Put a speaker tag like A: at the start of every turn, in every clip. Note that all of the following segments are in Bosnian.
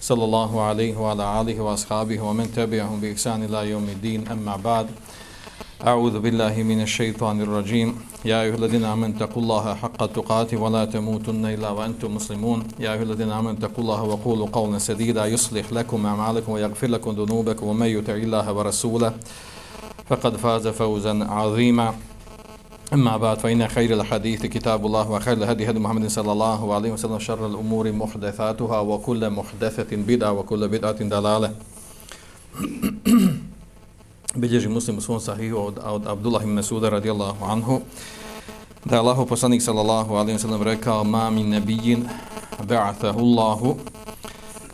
A: صلى الله عليه وعلى آله وأصحابه ومن تبعهم بإحسان إلى يوم الدين أما بعد أعوذ بالله من الشيطان الرجيم يا أيها الذين آمنوا اتقوا الله حق تقاته ولا تموتن إلا وأنتم مسلمون يا أيها الذين آمنوا اتقوا الله وقولوا قولا سديدا يصلح لكم أعمالكم ويغفر لكم ذنوبكم ومن يطع الله ورسوله فقد فاز فوزا عظيما أما بعد فإن خير الحديث كتاب الله وخير الهدي هدي محمد صلى الله عليه وسلم شر الأمور محدثاتها وكل محدثة بدعة وكل بدعة دلالة بلجي مسلم سون صحيح عبد الله بن مسعود رضي الله عنه. Da je Allahu poslanik الله alejhi ve sellem rekao ma min nabiyyin الله Allahu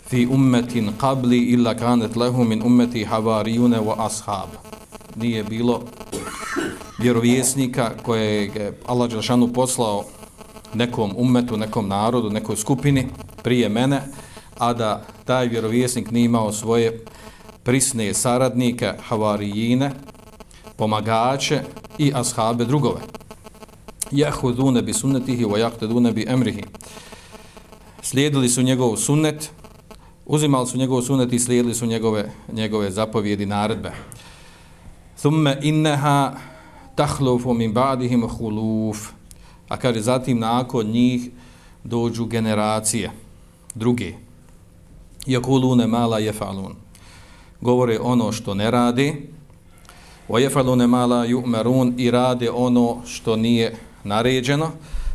A: fi ummatin qabli illa kanat lahu min ummati havariyun wa ashab. Nije bilo vjerovjesnika koje je Allah Đelšanu poslao nekom ummetu, nekom narodu, nekoj skupini prije mene, a da taj vjerovjesnik nije imao svoje prisne saradnike, havarijine, pomagače i ashabe drugove. Jahudune bi sunnetihi wa jahtedune bi emrihi. Slijedili su njegov sunnet, uzimali su njegov sunnet i slijedili su njegove, njegove zapovjedi naredbe. Thumme inneha tahlufu min ba'dihim huluf. A kaže, zatim nakon njih dođu generacije, druge. Jakulune mala jefalun govore ono što ne radi, wa jefalune mala la i rade ono što nije naređeno,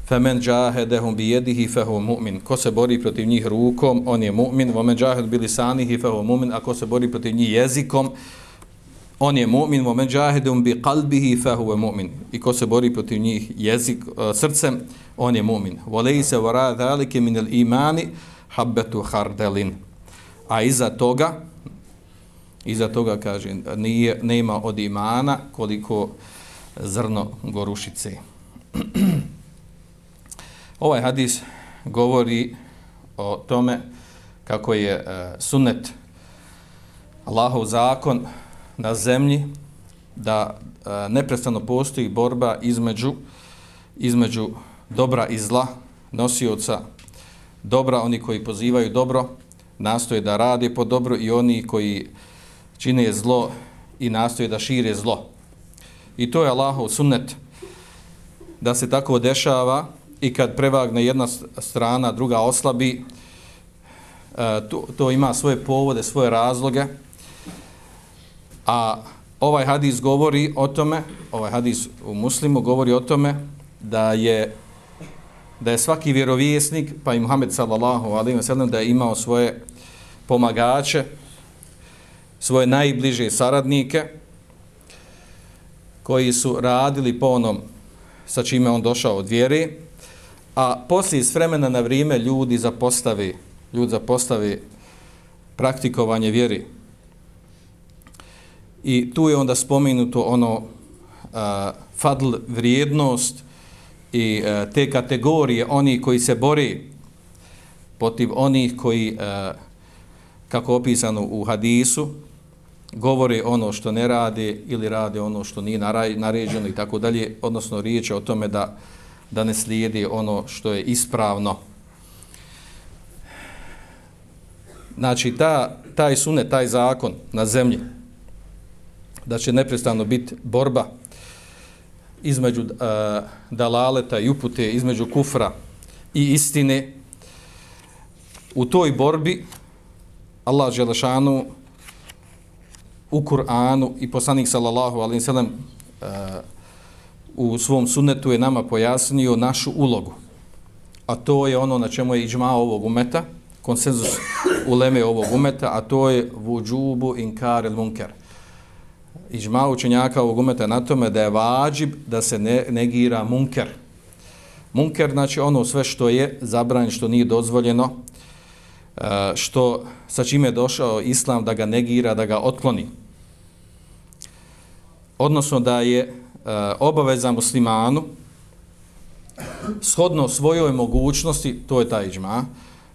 A: Femen jahadahum bi jedihi fa mu'min. Ko se bori protiv njih rukom, on je mu'min, Vomen man bi lisanihi fa mu'min, a ko se bori protiv njih jezikom, on je mu'min, wa man bi qalbihi fa huwa mu'min. I ko se bori protiv njih jezik, e, srcem, on je mu'min. Wa laysa wara dhalika min al-imani habbetu khardalin. A iza toga, Iza toga kaže, nije, nema od imana koliko zrno gorušice. ovaj hadis govori o tome kako je uh, sunnet Allahov zakon na zemlji da e, neprestano postoji borba između između dobra i zla nosioca dobra, oni koji pozivaju dobro nastoje da radi po dobro i oni koji čine zlo i nastoje da šire zlo. I to je Allahov sunnet da se tako dešava i kad prevagne jedna strana, druga oslabi, e, to, to ima svoje povode, svoje razloge. A ovaj hadis govori o tome, ovaj hadis u muslimu govori o tome da je da je svaki vjerovjesnik, pa i Muhammed sallallahu alaihi wa sallam, da je imao svoje pomagače, svoje najbliže saradnike koji su radili po onom sa čime on došao od vjere, a poslije s vremena na vrijeme ljudi zapostavi, ljudi zapostavi praktikovanje vjeri. I tu je onda spomenuto ono a, fadl vrijednost i a, te kategorije oni koji se bori protiv onih koji a, kako opisano u hadisu govore ono što ne rade ili rade ono što nije naređeno i tako dalje, odnosno riječ je o tome da, da ne slijedi ono što je ispravno. Znači, ta, taj sunet, taj zakon na zemlji, da će neprestano biti borba između uh, dalaleta i upute, između kufra i istine, u toj borbi Allah Želešanu u Kur'anu i poslanik sallallahu alaihi sallam uh, u svom sunnetu je nama pojasnio našu ulogu. A to je ono na čemu je iđma ovog umeta, konsenzus uleme ovog umeta, a to je vujubu inkar il munker. Iđma učenjaka ovog umeta na tome da je vađib da se ne, negira munker. Munker znači ono sve što je zabranjeno, što nije dozvoljeno, e, što sa čime je došao islam da ga negira, da ga otkloni. Odnosno da je e, obaveza muslimanu shodno svojoj mogućnosti, to je taj iđma,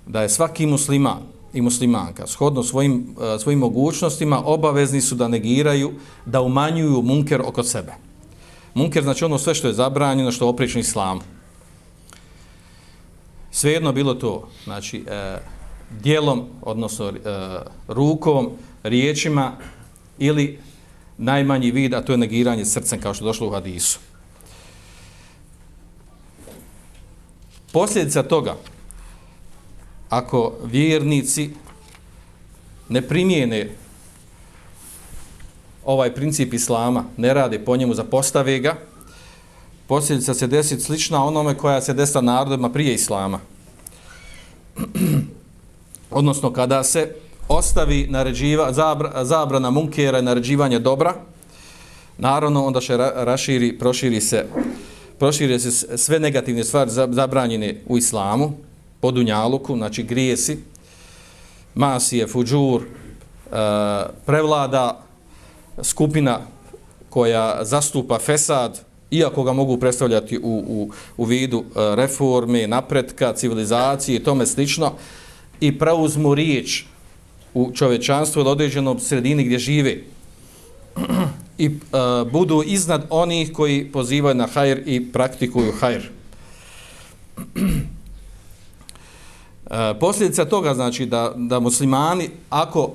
A: da je svaki musliman i muslimanka shodno svojim, e, svojim mogućnostima obavezni su da negiraju, da umanjuju munker oko sebe. Munker znači ono sve što je zabranjeno, što je oprično islamu. Svejedno bilo to, znači, e, dijelom, odnosno e, rukom, riječima ili najmanji vid, a to je negiranje srcem, kao što je došlo u hadisu. Posljedica toga, ako vjernici ne primijene ovaj princip islama, ne rade po njemu, zapostave ga, posljedica se desiti slična onome koja se desila narodima prije islama. Odnosno, kada se ostavi naređiva, zabra, zabrana munkera i naređivanje dobra, naravno, onda se raširi, proširi se, proširi se sve negativne stvari zabranjene u islamu, po dunjaluku, znači grijesi, masije, fuđur, e, prevlada skupina koja zastupa fesad, iako ga mogu predstavljati u, u, u vidu e, reforme, napretka, civilizacije i tome slično, i preuzmu riječ u čovečanstvu ili određenom sredini gdje žive i e, budu iznad onih koji pozivaju na hajr i praktikuju hajr. E, posljedica toga znači da, da muslimani ako,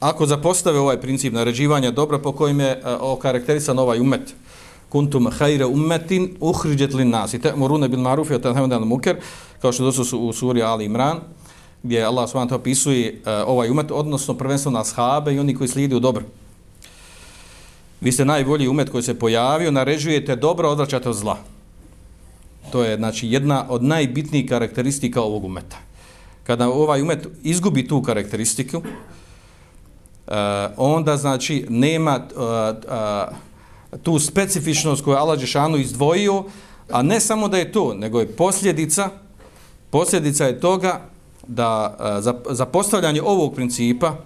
A: ako zapostave ovaj princip naređivanja dobra po kojim je uh, okarakterisan ovaj umet, kuntum hajre ummetin uhriđet li nas i te bil marufi o tanhemendan muker kao što dosu su u suri Ali Imran gdje Allah s.w.t. opisuje uh, ovaj umet odnosno prvenstveno na shabe i oni koji slijedi u dobro vi ste najbolji umet koji se pojavio naređujete dobro odvraćate od zla to je znači jedna od najbitnijih karakteristika ovog umeta kada ovaj umet izgubi tu karakteristiku uh, onda znači nema uh, uh, tu specifičnost koju Allah Đešanu izdvojio, a ne samo da je to, nego je posljedica, posljedica je toga da za, za postavljanje ovog principa,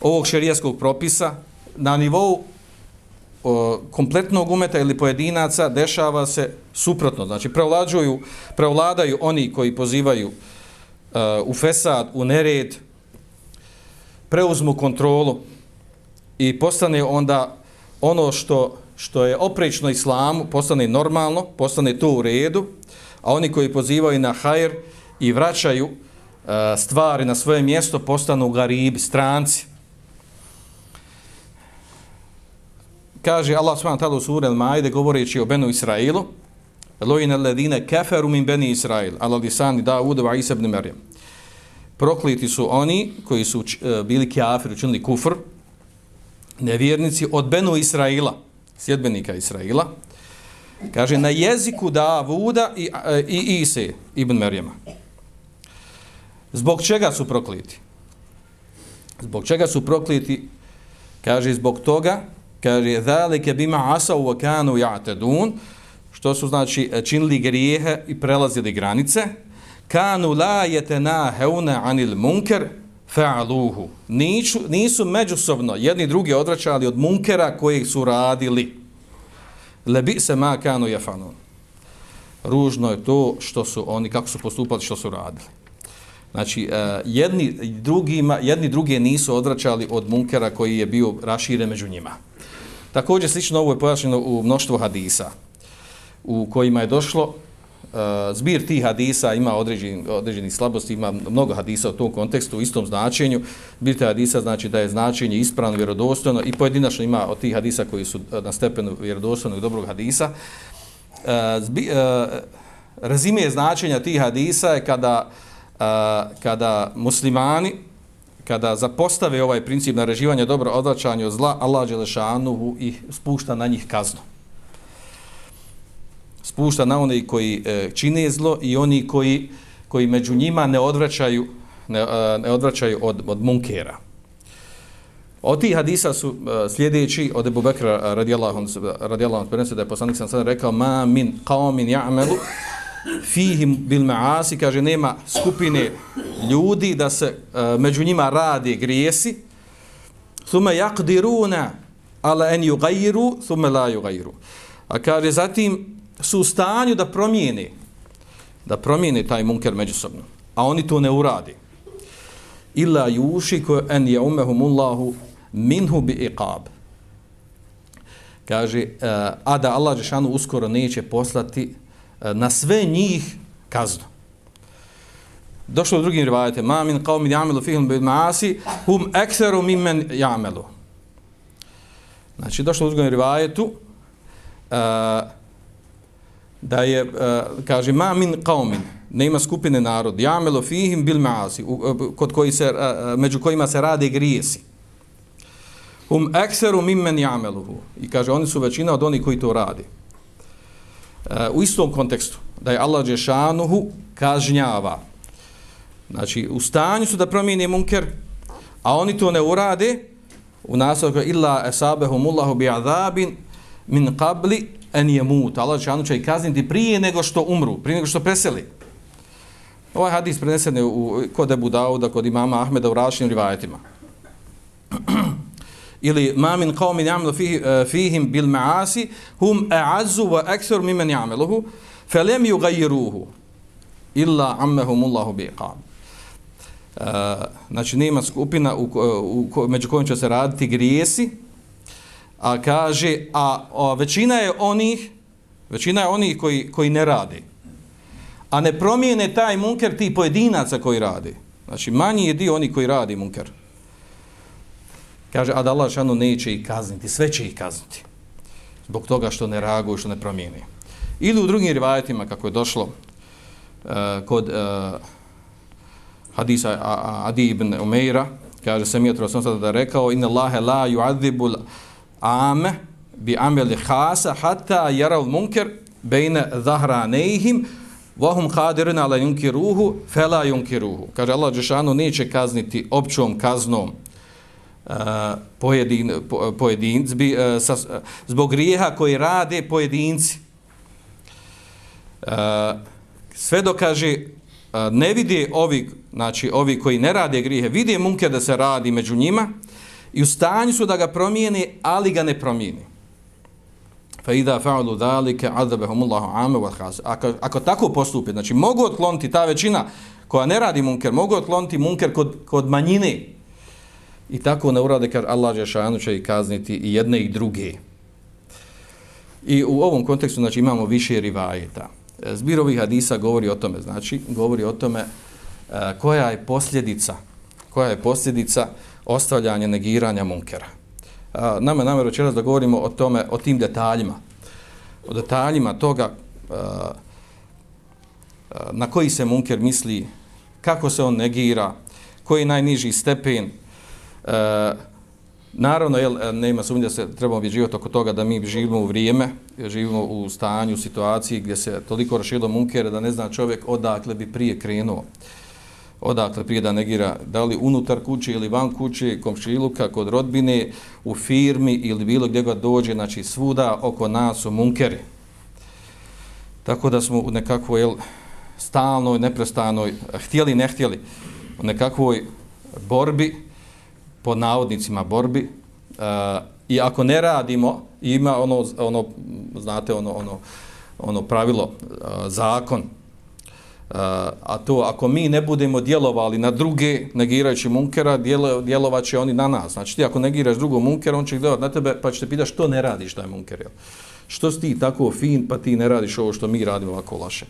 A: ovog šerijaskog propisa, na nivou o, kompletnog umeta ili pojedinaca dešava se suprotno. Znači, prevlađuju, prevladaju oni koji pozivaju uh, u fesad, u nered, preuzmu kontrolu i postane onda ono što što je oprečno islamu, postane normalno, postane to u redu, a oni koji pozivaju na hajr i vraćaju uh, stvari na svoje mjesto, postanu garibi, stranci. Kaže Allah s.w.t. u suri Al-Maide govoreći o Benu Israilu, Lojine ledine keferu min Beni Israil, ala lisani Dawuda wa Isa ibn Maryam. Prokliti su oni koji su uh, bili kafir, učinili kufr, nevjernici od Benu Israila, sjedbenika Israila, kaže na jeziku Davuda i, e, i Ise ibn Merjema. Zbog čega su prokliti? Zbog čega su prokliti? Kaže zbog toga, kaže zalike bima asau wa kanu ya'tadun, što su znači činili grijehe i prelazili granice, kanu la yatanahuna anil munkar fa'aluhu. Nisu, nisu međusobno jedni drugi odvraćali od munkera koji su radili. Lebi se ma kanu jafanun. Ružno je to što su oni, kako su postupali, što su radili. Znači, e, jedni, drugima, jedni druge nisu odvraćali od munkera koji je bio raširen među njima. Također, slično ovo je pojašnjeno u mnoštvu hadisa u kojima je došlo e, zbir tih hadisa ima određeni, određeni slabosti, ima mnogo hadisa u tom kontekstu, u istom značenju. Zbir tih hadisa znači da je značenje ispravno, vjerodostojno i pojedinačno ima od tih hadisa koji su e, na stepenu vjerodostojnog dobrog hadisa. Eh, zbi, e, rezime značenja tih hadisa je kada, kada muslimani, kada zapostave ovaj princip nareživanja dobro odvraćanja od zla, Allah Đelešanuhu ih spušta na njih kaznu spušta na one koji e, čine zlo i oni koji, koji među njima ne odvraćaju, ne, e, ne odvraćaju od, od munkera. Od tih hadisa su e, sljedeći od Ebu Bekra radijallahu radijallahu anhu da je poslanik sam sada rekao ma min qaumin ya'malu fihim bil maasi, kaže, nema skupine ljudi da se uh, među njima radi grijesi, thumma yaqdiruna ala an yughayyiru thumma la yughayyiru. A kaže, zatim su u stanju da promijene, da promijene taj munker međusobno, a oni to ne uradi. Illa yushiku an yawmahumullahu minhu bi iqab kaže, eh, a da Allah Žešanu uskoro neće poslati eh, na sve njih kaznu. Došlo u drugim rivajete, ma min kao ya'malu fihim bil maasi, hum aktharu mimmen ya'malu. Znači, došlo u drugom rivajetu, uh, da je, uh, kaže, ma min qaumin, nema skupine narod, jamelo fihim bil maasi, eh, kod koji se, uh, među kojima se rade grijesi. Um ekseru mimmen jameluhu. I kaže, oni su većina od onih koji to radi. U istom kontekstu, da je Allah Đešanuhu kažnjava. Znači, u stanju su da promijene munker, a oni to ne urade, u nastavku, illa esabehumullahu bi'adabin bi min qabli en je mut. Allah Žešanu će i kazniti prije nego što umru, prije nego što preseli. Ovaj hadis prenesen je u, kod Ebu Dauda, kod imama Ahmeda u rašnim rivajetima ili ma min qaumin ya'malu fihi eh, fihim bil ma'asi hum a'azzu wa akthar mimman ya'maluhu falam yughayyiruhu illa ammahum Allahu biqab uh, eh, znači nema skupina u, u, u, među kojim će se raditi grijesi a kaže a, a većina je onih većina je onih koji, koji ne rade a ne promijene taj munker ti pojedinaca koji rade znači manji je dio oni koji radi munker Kaže, a da Allah šanu neće ih kazniti, sve će ih kazniti. Zbog toga što ne reaguju, što ne promijeni. Ili u drugim rivajetima, kako je došlo uh, kod uh, hadisa Adi ibn Umeira, kaže, sam je trosom sada da rekao, inna Allahe la ju'adhibul ame bi ameli hasa hatta jarav munker bejne zahranejhim vahum hadirina la yunkiruhu fela yunkiruhu. Kaže, Allah Đešanu neće kazniti općom kaznom e, pojedin, pojedinci, bi, uh, sa, zbog grijeha koji rade pojedinci. Uh, sve dokaže, uh, ne vidi ovi, znači ovi koji ne rade grijehe, vidi munke da se radi među njima i u stanju su da ga promijene, ali ga ne promijeni. Fa ida fa'alu dhalike azabahum Allahu ame wa khas. Ako, ako tako postupi, znači mogu otkloniti ta većina koja ne radi munker, mogu otkloniti munker kod, kod manjine, I tako ne urade, kaže Allah Žešanu će i kazniti i jedne i druge. I u ovom kontekstu znači, imamo više rivajeta. E, zbir ovih hadisa govori o tome, znači, govori o tome e, koja je posljedica, koja je posljedica ostavljanje negiranja munkera. Uh, nama je namjer čeras da govorimo o tome, o tim detaljima, o detaljima toga uh, na koji se munker misli, kako se on negira, koji je najniži stepen, E, naravno, jel, ne ima sumnje da se trebamo živjeti oko toga da mi živimo u vrijeme, živimo u stanju, situaciji gdje se toliko rašilo munkere da ne zna čovjek odakle bi prije krenuo. Odakle prije da negira, da li unutar kuće ili van kuće, komšiluka, kod rodbine, u firmi ili bilo gdje god dođe, znači svuda oko nas su munkeri. Tako da smo u nekakvoj jel, stalnoj, neprestanoj, htjeli, ne htjeli, u nekakvoj borbi, po navodnicima borbi uh, i ako ne radimo ima ono ono znate ono ono ono pravilo uh, zakon a to ako mi ne budemo djelovali na druge negirajući munkera djelo, djelovaće oni na nas. Znači ti ako negiraš drugog munkera on će gledati na tebe pa će te pitati što ne radiš taj munker jel? što si ti tako fin pa ti ne radiš ovo što mi radimo ovako laše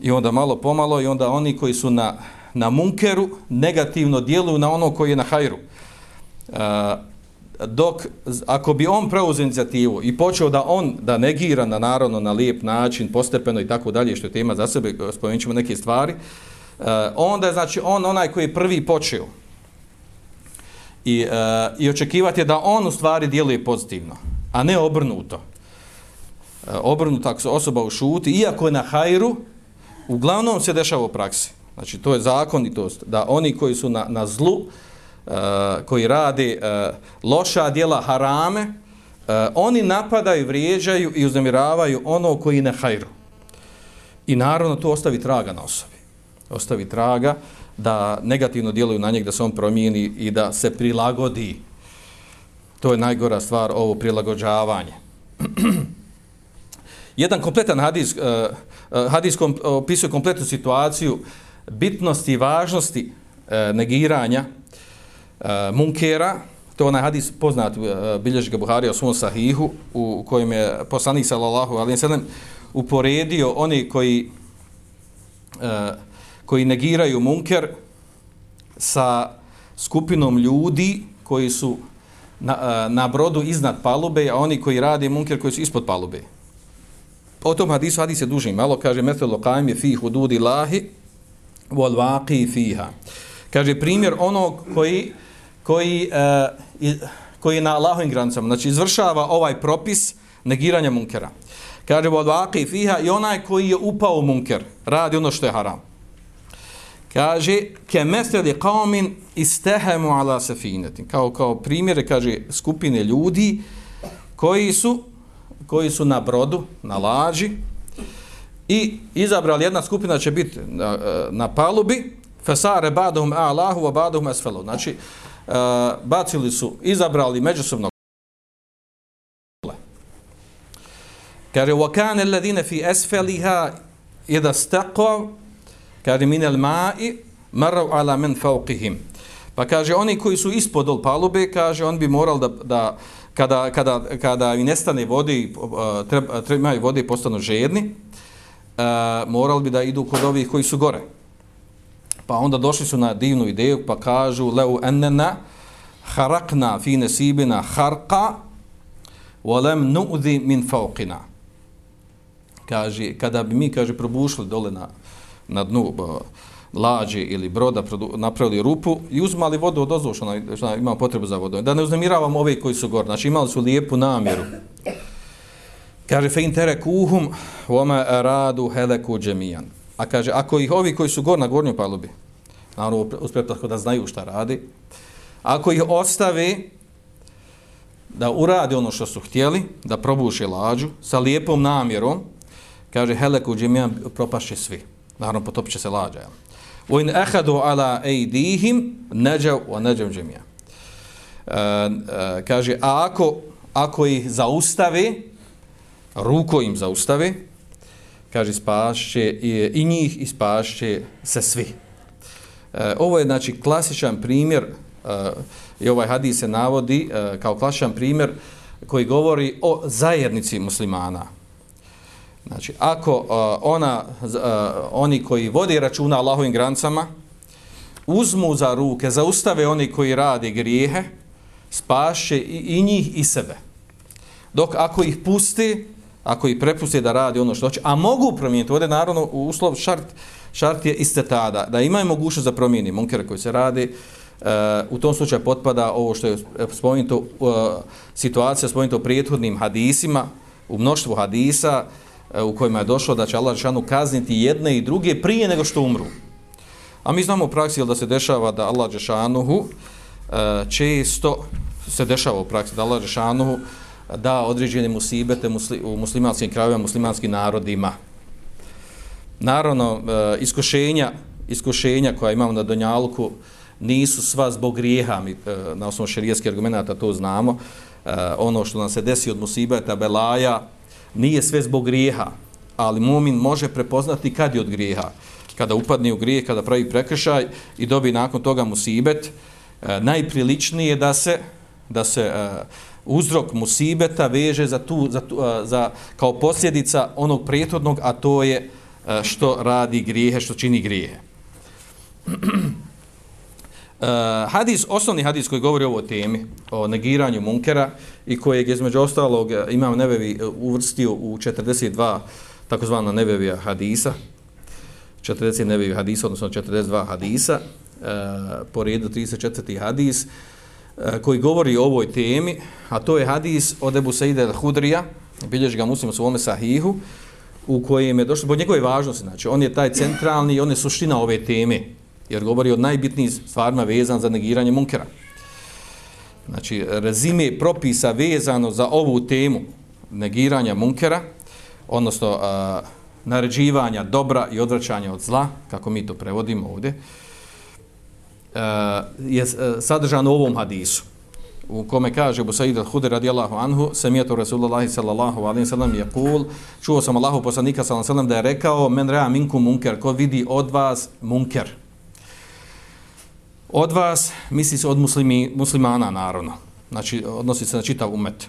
A: i onda malo pomalo i onda oni koji su na, na munkeru negativno djeluju na ono koji je na hajru dok ako bi on preuzeo inicijativu i počeo da on da negira na narodno na lijep način postepeno i tako dalje što je tema za sebe spomenut ćemo neke stvari eh, onda je znači on onaj koji je prvi počeo. I, eh, i očekivati je da on u stvari djeluje pozitivno a ne obrnuto. Eh, obrnuto ako se osoba ušuti iako je na hajru uglavnom se dešava u praksi. Znači to je zakonitost da oni koji su na, na zlu uh, E, koji radi e, loša djela harame, e, oni napadaju, vrijeđaju i uznemiravaju ono koji ne hajru. I naravno to ostavi traga na osobi. Ostavi traga da negativno djeluju na njeg, da se on promijeni i da se prilagodi. To je najgora stvar, ovo prilagođavanje. Jedan kompletan hadis, uh, hadis kom, opisuje kompletnu situaciju bitnosti i važnosti uh, negiranja Eh, munkera, to je onaj hadis poznat uh, bilježi ga Buhari o svom sahihu, u, kojem je poslanik sallallahu alaihi sallam uporedio oni koji uh, koji negiraju munker sa skupinom ljudi koji su na, na brodu iznad palube, a oni koji rade munker koji su ispod palube. O tom hadisu, hadis je duži malo, kaže, metelo kajm je fi hududi lahi, vol vaqi fiha. Kaže, primjer onog koji, koji, e, koji je na Allahovim granicama, znači izvršava ovaj propis negiranja munkera. Kaže, od vaki fiha i onaj koji je upao u munker, radi ono što je haram. Kaže, ke meseli qaumin istehemu ala safinetin. Kao, kao primjere, kaže, skupine ljudi koji su, koji su na brodu, na lađi, i izabrali, jedna skupina će biti na, eh, na palubi, fesare baduhum a'lahu wa baduhum asfalu. Znači, uh, bacili su, izabrali međusobno Kaže, وَكَانَ الَّذِينَ فِي fi asfaliha idha kaže مِنَ ma'i marau ala مَنْ فَوْقِهِمْ Pa kaže oni koji su ispod ol palube, kaže on bi moral da, da kada, kada, kada i nestane vode, eh, treba, treba vode i postanu žedni, uh, moral bi da idu kod ovih koji su gore. Pa onda došli su na divnu ideju pa kažu leu ennena harakna fi nesibina harqa volem nu'zi min fauqina. Kaže, kada bi mi, kaže, probušili dole na, na dnu lađe ili broda napravili rupu i uzmali vodu od ozvo što, što ima potrebu za vodom. Da ne uznemiravamo ove koji su gore. Znači imali su lijepu namjeru. Kaže, fe intere kuhum vome radu heleku džemijan. A kaže, ako ih ovi koji su gor na gornjoj palubi, naravno uspred da znaju šta radi, ako ih ostavi da urade ono što su htjeli, da probuše lađu sa lijepom namjerom, kaže, heleku džemijan propaše svi naravno potopit će se lađa. Jel? Ehadu ala ejdihim neđav o neđav džemija. E, e, kaže, a ako, ako ih zaustavi, ruko im zaustavi, kaže, spašće i, i njih ispašće se svi. E, ovo je, znači, klasičan primjer, e, i ovaj hadis se navodi e, kao klasičan primjer koji govori o zajednici muslimana, Znači, ako uh, ona, uh, oni koji vodi računa Allahovim grancama, uzmu za ruke, zaustave oni koji rade grijehe, spaše i, i njih i sebe. Dok ako ih pusti, ako ih prepuste da radi ono što hoće, a mogu promijeniti, ovdje naravno u uslov šart, šart je iste tada, da imaju mogućnost za promijeni munkere koji se radi, uh, u tom slučaju potpada ovo što je spomenuto, uh, situacija spomenuto u hadisima, u mnoštvu hadisa, E, u kojima je došlo da će Allah Žešanu kazniti jedne i druge prije nego što umru. A mi znamo u praksi da se dešava da Allah Žešanuhu e, često se dešava u praksi da Allah Žešanuhu da određene musibete u muslimanskim krajevima, muslimanskim narodima. Naravno, e, iskušenja, iskušenja koja imamo na Donjalku nisu sva zbog grijeha, mi e, na osnovu šerijetskih argumenta to znamo. E, ono što nam se desi od musibeta, belaja, nije sve zbog grijeha, ali mumin može prepoznati kad je od grijeha. Kada upadne u grijeh, kada pravi prekršaj i dobi nakon toga musibet, e, najpriličnije da se da se e, uzrok musibeta veže za tu, za, tu, za kao posljedica onog prijetodnog, a to je što radi grijehe, što čini grijehe. Uh, hadis, osnovni hadis koji govori o ovoj temi, o negiranju munkera i kojeg između ostalog imam nebevi e, uvrstio u 42 takozvana nebevija hadisa, 40 nebevi hadisa, odnosno 42 hadisa, uh, po redu 34. hadis, uh, E, koji govori o ovoj temi, a to je hadis od Ebu Saide al-Hudrija, bilježi ga muslim u svome sahihu, u kojem je došlo, zbog njegove važnosti, znači on je taj centralni, on je suština ove teme, jer govori o najbitnijim stvarima vezan za negiranje munkera. Znači, rezime propisa vezano za ovu temu negiranja munkera, odnosno a, naređivanja dobra i odvraćanja od zla, kako mi to prevodimo ovdje, Eh, je uh, sadržan u ovom hadisu u kome kaže Abu Sa'id al-Hudri radijallahu anhu sami'tu Rasulullah sallallahu alayhi ve sellem yaqul čuo sam Allahu poslanika sallallahu alayhi ve da je rekao men ra'a minkum munkar ko vidi od vas munker? Od vas misli se od muslimi, muslimana naravno. Znači odnosi se na čitav umet.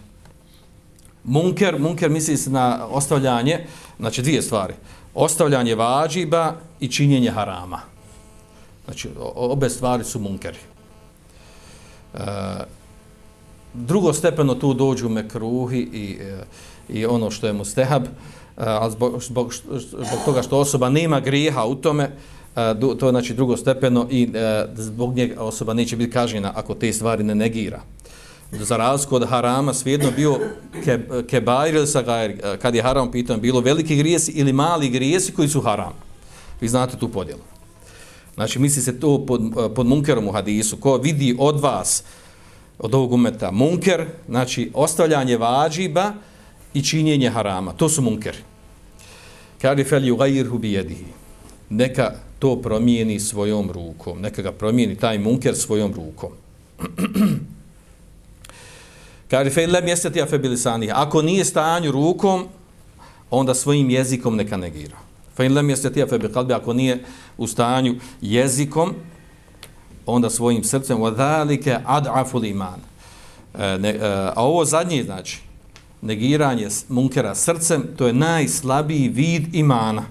A: Munker munker misli se na ostavljanje znači dvije stvari. Ostavljanje vađiba i činjenje harama znači obe stvari su munkeri E, drugo stepeno tu dođu mekruhi i, e, i ono što je mustehab, e, a zbog, zbog, zbog toga što osoba nema grijeha u tome, e, to je znači drugo stepeno i e, zbog njega osoba neće biti kažnjena ako te stvari ne negira. Za razliku od harama svijedno bio ke, kebair ili sagair, e, kad je haram pitan, bilo veliki grijesi ili mali grijesi koji su haram. Vi znate tu podjelu. Znači, misli se to pod, eh, pod munkerom u hadisu. Ko vidi od vas od ovog umeta munker, znači ostavljanje vađiba i činjenje harama. To su munkeri. Kari fel ju gajirhu bijedihi. Neka to promijeni svojom rukom. Neka ga promijeni taj munker svojom rukom. Kari fel lem jeseti afe bilisani. Ako nije stanju rukom, onda svojim jezikom neka negira. Fe lem jeseti afe bikalbi. Ako nije u stanju jezikom, onda svojim srcem wadhalike ad'aful iman. E, e, a ovo zadnje znači negiranje munkera srcem, to je najslabiji vid imana.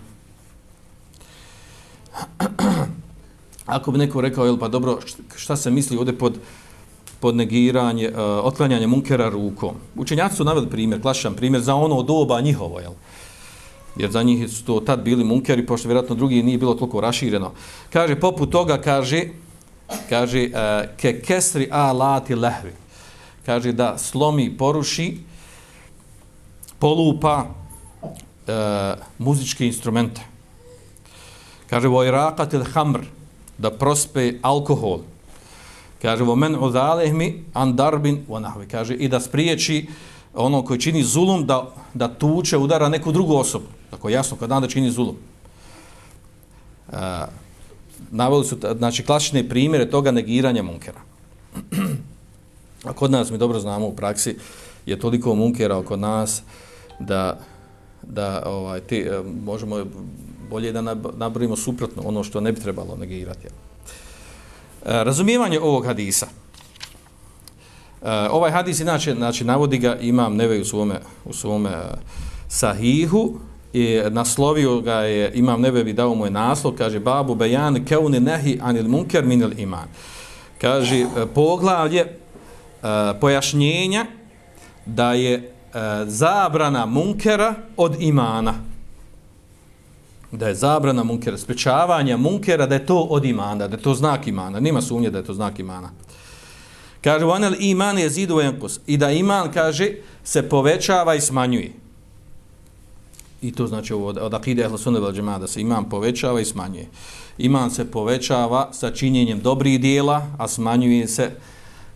A: Ako bi neko rekao, jel pa dobro, šta se misli ovdje pod, pod negiranje, uh, otklanjanje munkera rukom? Učenjaci su naveli primjer, klasičan primjer, za ono doba njihovo, jel? Jer za njih su to tad bili munkeri, pošto vjerojatno drugi nije bilo toliko rašireno. Kaže, poput toga, kaže, kaže uh, ke kesri alati lehvi. Kaže da slomi poruši polupa uh, muzičke instrumente. Kaže vo iraqatil hamr da prospe alkohol. Kaže vo men odalehmi an darbin wa kaže i da spriječi ono koji čini zulum da, da tuče udara neku drugu osobu tako jasno kad da čini zulum E, naveli su znači klasične primjere toga negiranja munkera. A kod nas mi dobro znamo u praksi je toliko munkera oko nas da da ovaj ti e, možemo bolje da nabrojimo suprotno ono što ne bi trebalo negirati. E, razumijevanje ovog hadisa. E, ovaj hadis inače znači navodi ga imam neve u svome u svome e, sahihu i naslovio ga je Imam Nebevi dao mu je naslov, kaže babu bejan keuni nehi anil munker minil iman. Kaže e, poglavlje e, pojašnjenja da je e, zabrana munkera od imana. Da je zabrana munkera, sprečavanje munkera, da je to od imana, da je to znak imana. Nima sumnje da je to znak imana. Kaže, onel iman je zidu enkus. I da iman, kaže, se povećava i smanjuje. I to znači ovo, od akide ehla sunne vel da se iman povećava i smanjuje. Iman se povećava sa činjenjem dobrih dijela, a smanjuje se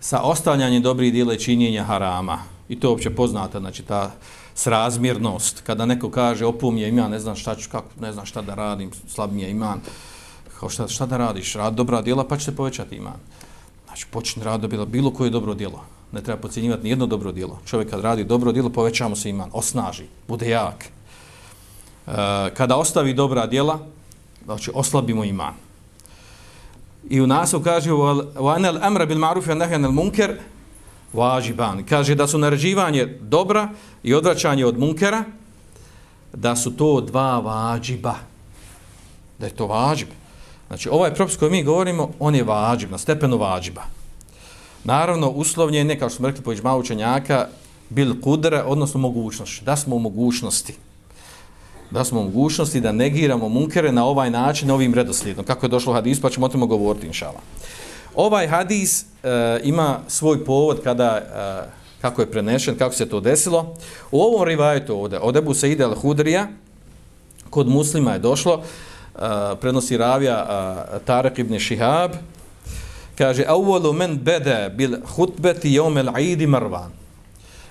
A: sa ostavljanjem dobrih dijela i činjenja harama. I to je uopće poznata, znači ta srazmjernost. Kada neko kaže, opum je iman, ne znam šta ću, kako, ne znam šta da radim, slab mi je iman. Kao šta, šta da radiš? Rad dobra dijela, pa će se povećati iman. Znači, počne rad bilo, bilo koje dobro dijelo. Ne treba pocijenjivati ni jedno dobro dijelo. Čovjek kad radi dobro dijelo, povećamo se iman, osnaži, bude jak. E, kada ostavi dobra djela, znači oslabimo iman. I u nasu kaže wa amra bil ma'ruf wa nahy anil munkar wajiban. Kaže da su naređivanje dobra i odvraćanje od munkera da su to dva vađiba. Da je to vađib. Znači ovaj propis koji mi govorimo, on je vađib, na stepenu vađiba. Naravno, uslovljen je, kao što smo rekli po iđma učenjaka, bil kudre, odnosno mogućnost. Da smo u mogućnosti da smo mogućnosti da negiramo munkere na ovaj način, ovim redoslijedom. Kako je došlo hadis, pa ćemo o tome govoriti, inšala. Ovaj hadis e, ima svoj povod kada, e, kako je prenešen, kako se to desilo. U ovom rivajetu ovdje, od Ebu Seide al-Hudrija, kod muslima je došlo, e, prenosi ravija e, Tarek ibn Shihab, kaže, Awalu men bede bil hutbeti jomel aidi marvan.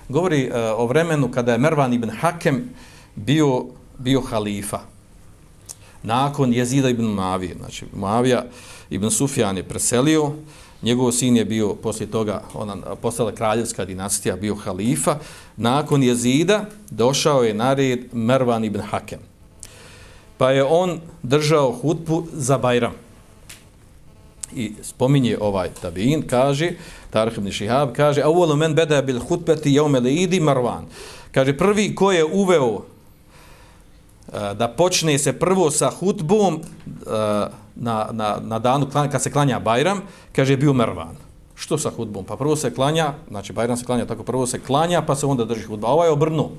A: Govori e, o vremenu kada je Mervan ibn Hakem bio bio halifa nakon Jezida ibn Mavije. Znači, Mavija ibn Sufjan je preselio, njegov sin je bio, poslije toga, ona postala kraljevska dinastija, bio halifa. Nakon Jezida došao je na red Mervan ibn Hakem. Pa je on držao hutbu za Bajram. I spominje ovaj tabin, kaže, Tarih ibn Šihab, kaže, a uvolu men beda bil hutbeti jeumele idi Marvan. Kaže, prvi ko je uveo Eh, da počne se prvo sa hutbom eh, na, na, na danu kad se klanja Bajram, kaže bio Mervan. Što sa hutbom? Pa prvo se klanja, znači Bajram se klanja tako, prvo se klanja pa se onda drži hutba. Ovaj je obrnuo.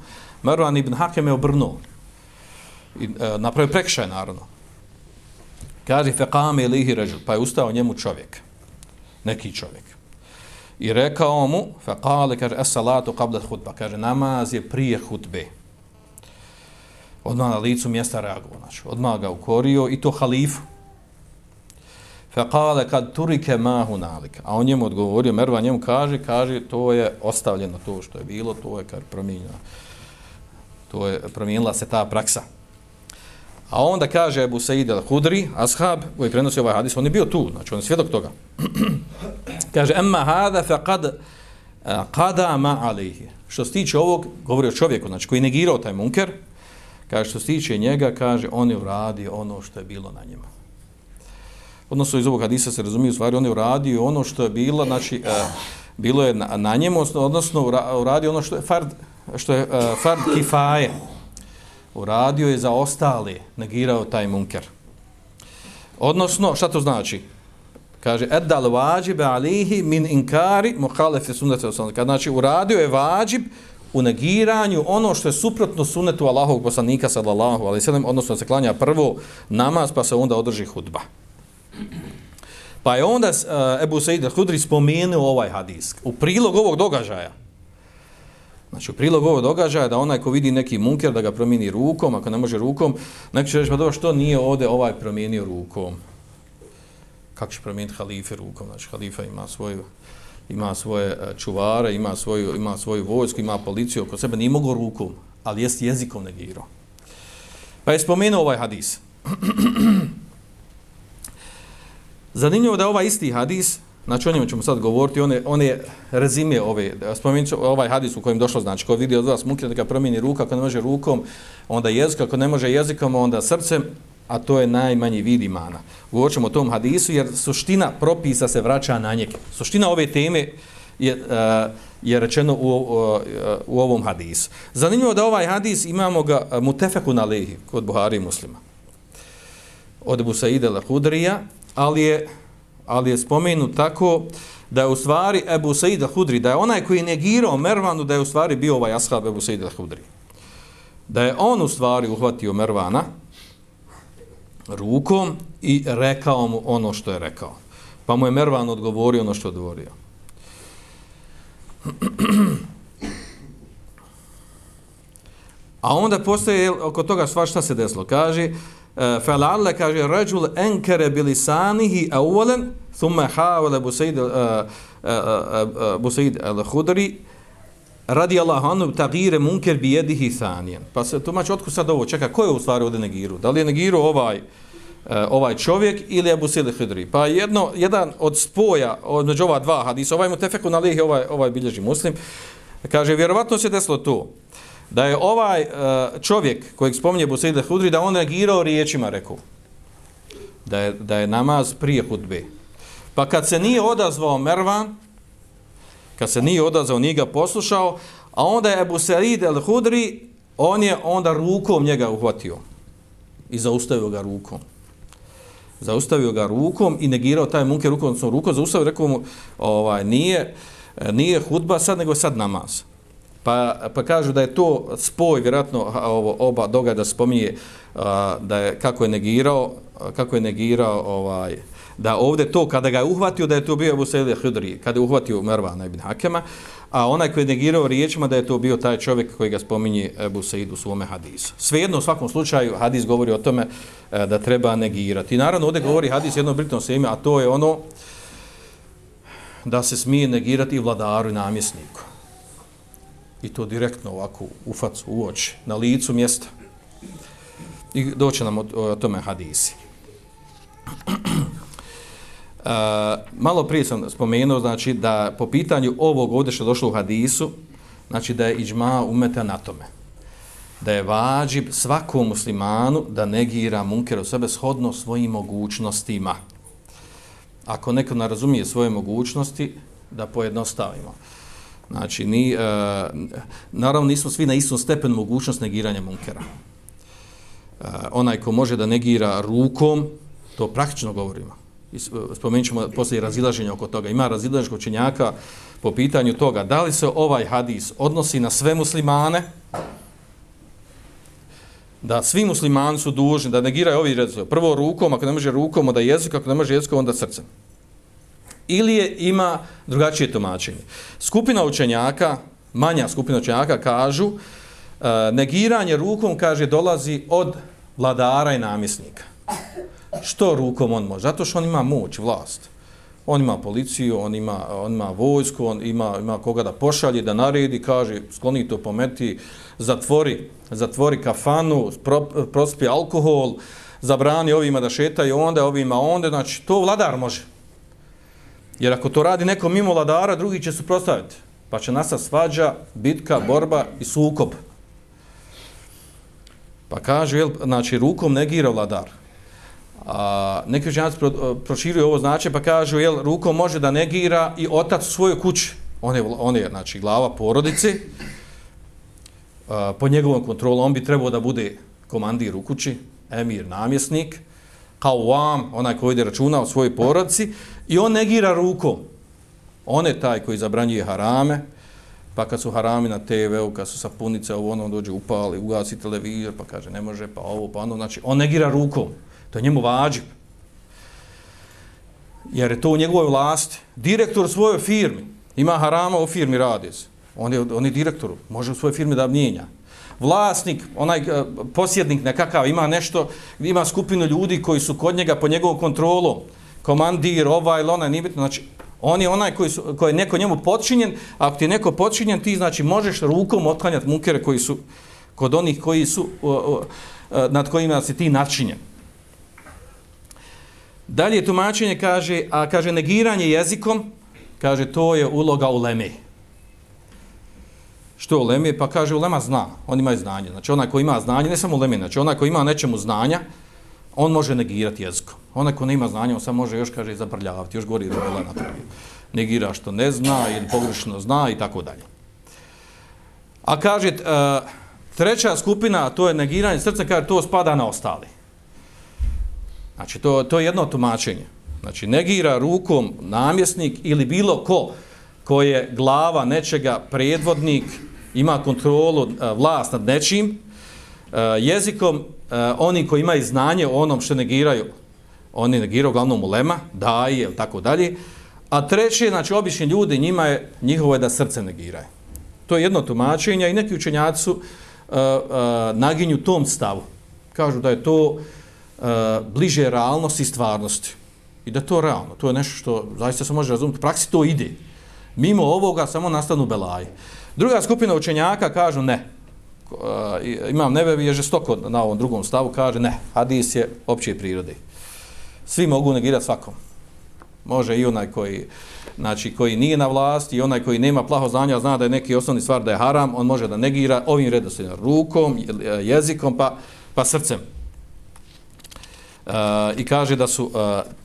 A: Mervan ibn Hakem je obrnuo. I, e, napravio prekšaj, naravno. Kaže, fekame ilihi režil, pa je ustao njemu čovjek. Neki čovjek. I rekao mu, fekale, kaže, es salatu qabla hutba, kaže, namaz je prije hutbe odmah na licu mjesta reagovao, znači odmah ga ukorio i to halifu. Fekale kad turike mahu nalik. A on njemu odgovorio, Merva njemu kaže, kaže, to je ostavljeno to što je bilo, to je kar promijenilo. To je promijenila se ta praksa. A onda kaže Ebu Said al-Hudri, ashab, koji prenosi ovaj hadis, on je bio tu, znači on je svjedok toga. kaže, emma hada fe kad eh, kada ma alihi. Što se tiče ovog, govori o čovjeku, znači koji negirao taj munker, Kaže, što se tiče njega, kaže, on je uradio ono što je bilo na njemu. Odnosno, iz ovog hadisa se razumije, u stvari, on je uradio ono što je bilo, znači, uh, bilo je na, na njemu, odnosno, uradio ono što je fard, što je uh, fard kifaje. Uradio je za ostale, negirao taj munker. Odnosno, šta to znači? Kaže, eddal vađibe alihi min inkari muhalefe sunnete osnovne. Znači, uradio je vađib, u negiranju ono što je suprotno sunetu Allahovog poslanika sallallahu alejhi ve sellem odnosno se klanja prvo namaz pa se onda održi hudba. Pa je onda uh, Ebu Said al-Hudri spomenuo ovaj hadis. U prilog ovog događaja, znači u prilog ovog događaja da onaj ko vidi neki munker da ga promijeni rukom, ako ne može rukom, neko će reći pa dobro što nije ovdje ovaj promijenio rukom. Kako će promijeniti halife rukom? Znači halifa ima svoju ima svoje e, čuvare, ima svoju, ima svoju vojsku, ima policiju oko sebe, nije mogo rukom, ali jest jezikom negirao. Pa je spomenuo ovaj hadis. Zanimljivo da ovaj isti hadis, znači o njemu ćemo sad govoriti, on je, on je rezime ove, spomenut ću ovaj hadis u kojem došlo, znači ko vidi od vas muke da ga promijeni ruka, ako ne može rukom, onda jezik, ako ne može jezikom, onda srcem, a to je najmanji vid imana. Govorit o tom hadisu, jer suština propisa se vraća na njeg. Suština ove teme je, uh, je rečeno u, uh, u ovom hadisu. Zanimljivo da ovaj hadis imamo ga e, uh, mutefeku na lehi kod Buhari muslima. Od Ebu Saide al-Hudrija, ali je, ali je spomenut tako da je u stvari Ebu Said al-Hudri, da je onaj koji je negirao Mervanu, da je u stvari bio ovaj ashab Ebu Said al-Hudri. Da je on u stvari uhvatio Mervana, rukom i rekao mu ono što je rekao. Pa mu je Mervan odgovorio ono što je odgovorio. A onda postoje oko toga sva šta se desilo. Kaže, eh, e, Felalle kaže, ređul enkere bilisanihi avulen, thumme havale busaid, uh, uh, uh, busaid al-Hudri, radi Allahu anhu tagire munker bi jedihi thanijen. Pa se tumači, otko sad ovo čeka, ko je u stvari ovdje negiru? Da li je negiru ovaj, uh, ovaj čovjek ili Abu Sili Hidri? Pa jedno, jedan od spoja, od među ova dva hadisa, ovaj mu tefeku na lihi, ovaj, ovaj bilježi muslim, kaže, vjerovatno se desilo to, da je ovaj uh, čovjek kojeg spominje Busili Hidri, da on negirao riječima, rekao, da je, da je namaz prije hudbe. Pa kad se nije odazvao Mervan, kad se nije odazvao, nije ga poslušao, a onda je Ebu Serid el-Hudri, on je onda rukom njega uhvatio i zaustavio ga rukom. Zaustavio ga rukom i negirao taj munker rukom, odnosno rukom zaustavio, rekao mu, ovaj, nije, nije hudba sad, nego sad namaz. Pa, pa kažu da je to spoj, vjerojatno ovo, oba događa spominje da je, kako je negirao, kako je negirao ovaj, da ovdje to, kada ga je uhvatio, da je to bio Abu Sejde Hudri, kada je uhvatio Mervana ibn Hakema, a onaj koji je negirao riječima da je to bio taj čovjek koji ga spominje Abu Sa'id u svome hadisu. Svejedno, u svakom slučaju, hadis govori o tome e, da treba negirati. I naravno, ovdje govori hadis jednom se sveme, a to je ono da se smije negirati vladaru i namjesniku. I to direktno ovako u facu, u oči, na licu mjesta. I doće nam o, o tome hadisi. Uh, malo prije sam spomenuo znači da po pitanju ovog ovdje što došlo u hadisu znači da je iđma umeta na tome. Da je vađib svakom muslimanu da negira munker u sebe shodno svojim mogućnostima. Ako neko ne razumije svoje mogućnosti da pojednostavimo. Znači ni, uh, naravno nismo svi na istom stepenu mogućnost negiranja munkera. Uh, onaj ko može da negira rukom to praktično govorimo spomenut ćemo poslije razilaženja oko toga. Ima razilaženja učenjaka po pitanju toga da li se ovaj hadis odnosi na sve muslimane, da svi muslimani su dužni da negiraju ovi redzovi. Prvo rukom, ako ne može rukom, onda jezik, ako ne može jezikom, onda srcem. Ili je, ima drugačije tumačenje. Skupina učenjaka, manja skupina učenjaka, kažu e, negiranje rukom, kaže, dolazi od vladara i namisnika što rukom on može? Zato što on ima moć, vlast. On ima policiju, on ima, on ima vojsku, on ima, ima koga da pošalje, da naredi, kaže, skloni to pometi, zatvori, zatvori kafanu, pro, prospi alkohol, zabrani ovima da šetaju onda, ovima onda, znači to vladar može. Jer ako to radi neko mimo vladara, drugi će se prostaviti. Pa će nasa svađa, bitka, borba i sukob. Pa kaže, jel, znači, rukom negira vladar. A, neki učenjaci pro, e, proširuju ovo znače pa kažu jel rukom može da negira i otac u svojoj kući. On je, on je znači, glava porodice. E, A, po njegovom kontrolu on bi trebao da bude komandir u kući, emir, namjesnik, kao vam, onaj koji ide računa o svojoj porodici, i on negira rukom. On je taj koji zabranjuje harame, pa kad su harami na TV-u, kad su sapunice, ovo ono dođe upali, ugasi televizor, pa kaže ne može, pa ovo, pa ono, znači on negira rukom. To je njemu vađib. Jer je to u njegovoj vlasti. Direktor svojoj firmi. Ima harama u firmi radi se. On je, on je direktor. Može u svojoj firmi da mijenja. Vlasnik, onaj uh, posjednik nekakav, ima nešto, ima skupinu ljudi koji su kod njega po njegovom kontrolu. Komandir, ovaj ili onaj, nije bitno. Znači, on je onaj koji, su, koji je neko njemu podčinjen. Ako ti je neko podčinjen, ti znači možeš rukom otklanjati munkere koji su kod onih koji su, uh, uh, nad kojima si ti načinjen. Dalje tumačenje kaže, a kaže negiranje jezikom, kaže to je uloga uleme. Što uleme? Pa kaže ulema zna, on ima znanje. Znači onaj ko ima znanje, ne samo uleme, znači onaj ko ima nečemu znanja, on može negirati jezikom. Onaj ko ne ima znanja, on sam može još, kaže, zabrljavati, još gori da je napravio. Negira što ne zna ili pogrešno zna i tako dalje. A kaže, e, treća skupina, to je negiranje srca, kaže, to spada na ostali. Znači, to, to je jedno tumačenje. Znači, negira rukom namjesnik ili bilo ko ko je glava nečega, predvodnik, ima kontrolu, e, vlast nad nečim, e, jezikom e, oni koji imaju znanje o onom što negiraju, oni negiraju uglavnom ulema, daje, tako dalje, a treće, znači, obični ljudi, njima je, njihovo je da srce negiraju. To je jedno tumačenje i neki učenjaci su uh, uh, naginju tom stavu. Kažu da je to uh, uh, bliže realnosti i stvarnosti. I da to realno, to je nešto što zaista se može razumjeti, u praksi to ide. Mimo ovoga samo nastanu belaje. Druga skupina učenjaka kažu ne. Uh, imam nebevi je žestoko na ovom drugom stavu, kaže ne, hadis je opće prirode. Svi mogu negirati svakom. Može i onaj koji, znači, koji nije na vlasti i onaj koji nema plaho znanja, zna da je neki osnovni stvar da je haram, on može da negira ovim redostima rukom, jezikom pa, pa srcem. Uh, i kaže da su, uh,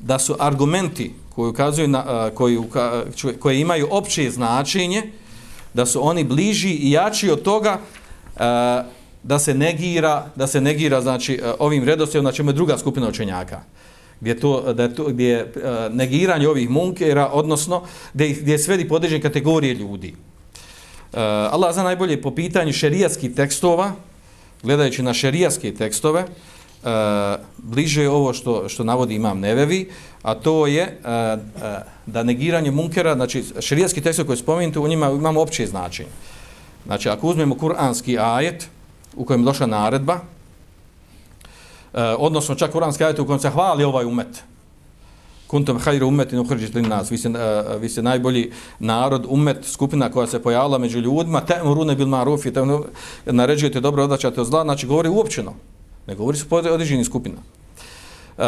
A: da su argumenti koji ukazuju na, uh, koji, uka, koji imaju opće značenje da su oni bliži i jači od toga uh, da se negira da se negira znači uh, ovim redoslijedom znači ima druga skupina učenjaka gdje to da je to gdje je uh, negiranje ovih munkera odnosno gdje gdje svedi podređene kategorije ljudi. Uh, Allah za najbolje po pitanju šerijatskih tekstova gledajući na šerijatske tekstove uh, e, bliže je ovo što, što navodi imam Nevevi, a to je e, e, da negiranje munkera, znači širijetski tekst koji spominjete, u njima imamo opće značenje. Znači, ako uzmemo kuranski ajet u kojem došla naredba, e, odnosno čak kuranski ajet u kojem se hvali ovaj umet, kuntum hajru umetin uhrđit li nas, vi ste, uh, vi ste najbolji narod, umet, skupina koja se pojavila među ljudima, temurune rune bil marufi, te naređujete dobro, odlačate od zla, znači govori uopćeno, Ne govori se po određenim skupina. Uh,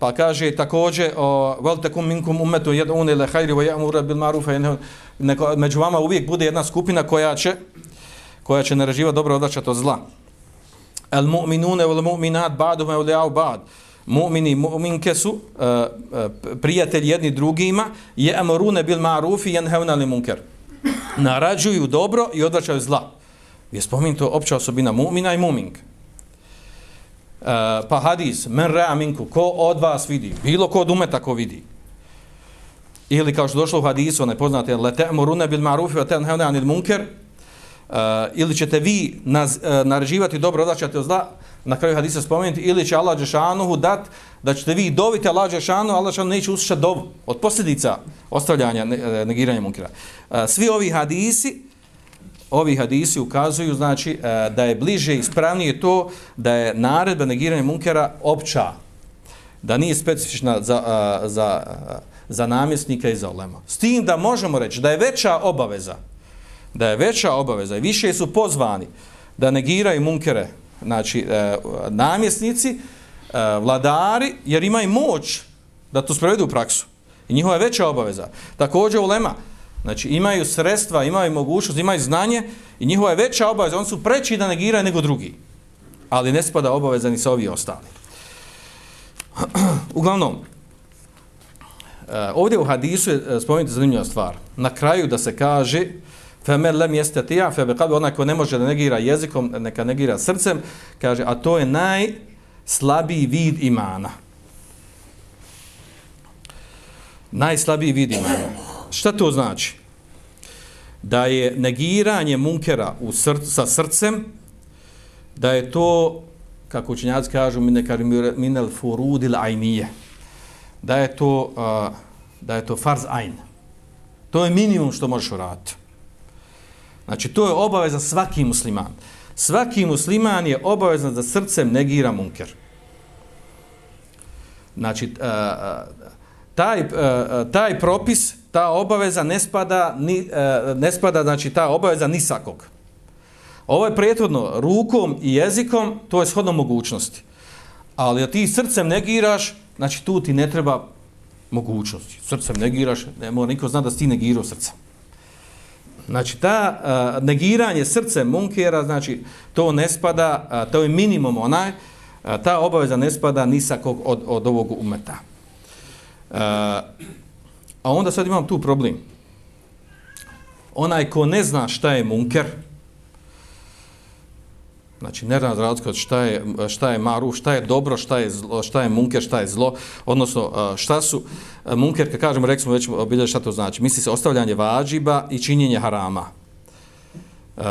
A: pa kaže takođe također vel takum minkum ummetu yad'un ila khairi wa ya'muru bil ma'ruf wa među vama uvijek bude jedna skupina koja će koja će naređivati dobro odvraćati od zla. Al mu'minune wal mu'minat ba'duhum awliya'u ba'd. Mu'mini mu'minke su uh, uh, prijatelji jedni drugima je bil ma'ruf i yanhauna lil munkar. Narađuju dobro i odvraćaju zla. Je spomenuto opća osobina mu'mina i mu'minka. Eh, pa hadis, men rea minku, ko od vas vidi, bilo ko od umeta ko vidi. Ili kao što došlo u hadisu, onaj poznate, le te'murune bil ma'rufi wa tenhevne anil munker, uh, eh, ili ćete vi naz, uh, nareživati dobro, odlačate od zla, na kraju hadisa spomenuti, ili će Allah Đešanuhu dat, da ćete vi doviti Allah Đešanu, Allah Đešanu neće uslišati dovu, od posljedica ostavljanja, negiranja munkira. Uh, svi ovi hadisi, ovi hadisi ukazuju znači e, da je bliže i ispravnije to da je naredba negiranja munkera opća da nije specifična za, e, za, e, za namjesnika i za olema. S tim da možemo reći da je veća obaveza da je veća obaveza i više su pozvani da negiraju munkere znači namjesnici vladari jer imaju moć da to sprovedu u praksu i njihova je veća obaveza. Također ulema Znači imaju sredstva, imaju mogućnost, imaju znanje i njihova je veća obaveza. Oni su preći da negiraju nego drugi. Ali ne spada obaveza ni sa ovi ostali. Uglavnom, e, ovdje u hadisu je eh, spomenuti zanimljiva stvar. Na kraju da se kaže femer lem jeste tija, feber kad onaj ko ne može da negira jezikom, neka negira srcem, kaže, a to je najslabiji vid imana. Najslabiji vid imana. Šta to znači? Da je negiranje munkera u src, sa srcem, da je to, kako učenjaci kažu, minel furudil ajnije, da je to, uh, da je to farz ajn. To je minimum što možeš uraditi. Znači, to je obaveza svaki musliman. Svaki musliman je obavezan da srcem negira munker. Znači, uh, taj, uh, taj propis, ta obaveza ne spada, ni, e, ne spada znači ta obaveza ni sakog. Ovo je prethodno rukom i jezikom, to je shodno mogućnosti. Ali da ti srcem negiraš, znači tu ti ne treba mogućnosti. Srcem negiraš, ne mora niko zna da si ti negirao srcem. Znači, ta a, negiranje srcem munkera, znači, to ne spada, a, to je minimum onaj, a, ta obaveza ne spada nisakog od, od ovog umeta. A, a onda sad imam tu problem. Onaj ko ne zna šta je munker, znači ne zna razlika šta je, šta je maru, šta je dobro, šta je, zlo, šta je munker, šta je zlo, odnosno šta su munker, kad kažemo, rekli smo već obilje šta to znači, misli se ostavljanje vađiba i činjenje harama. Uh,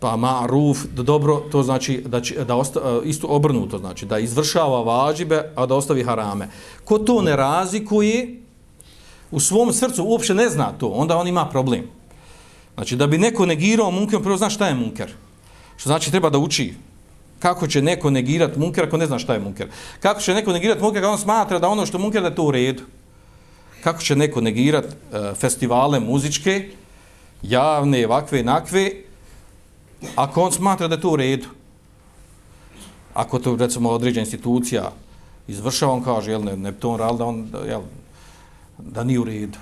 A: pa maruf, da dobro, to znači da, će, da osta, uh, isto obrnuto, znači da izvršava vađibe, a da ostavi harame. Ko to ne razlikuje, u svom srcu uopće ne zna to, onda on ima problem. Znači, da bi neko negirao munker, prvo zna šta je munker. Što znači treba da uči kako će neko negirati munker ako ne zna šta je munker. Kako će neko negirati munker ako on smatra da ono što munker da je to u redu. Kako će neko negirati uh, e, festivale muzičke, javne, vakve, nakve, ako on smatra da je to u redu. Ako to, recimo, određena institucija izvršava, on kaže, jel, ne, ne to on radi, da on, jel, da nije u redu.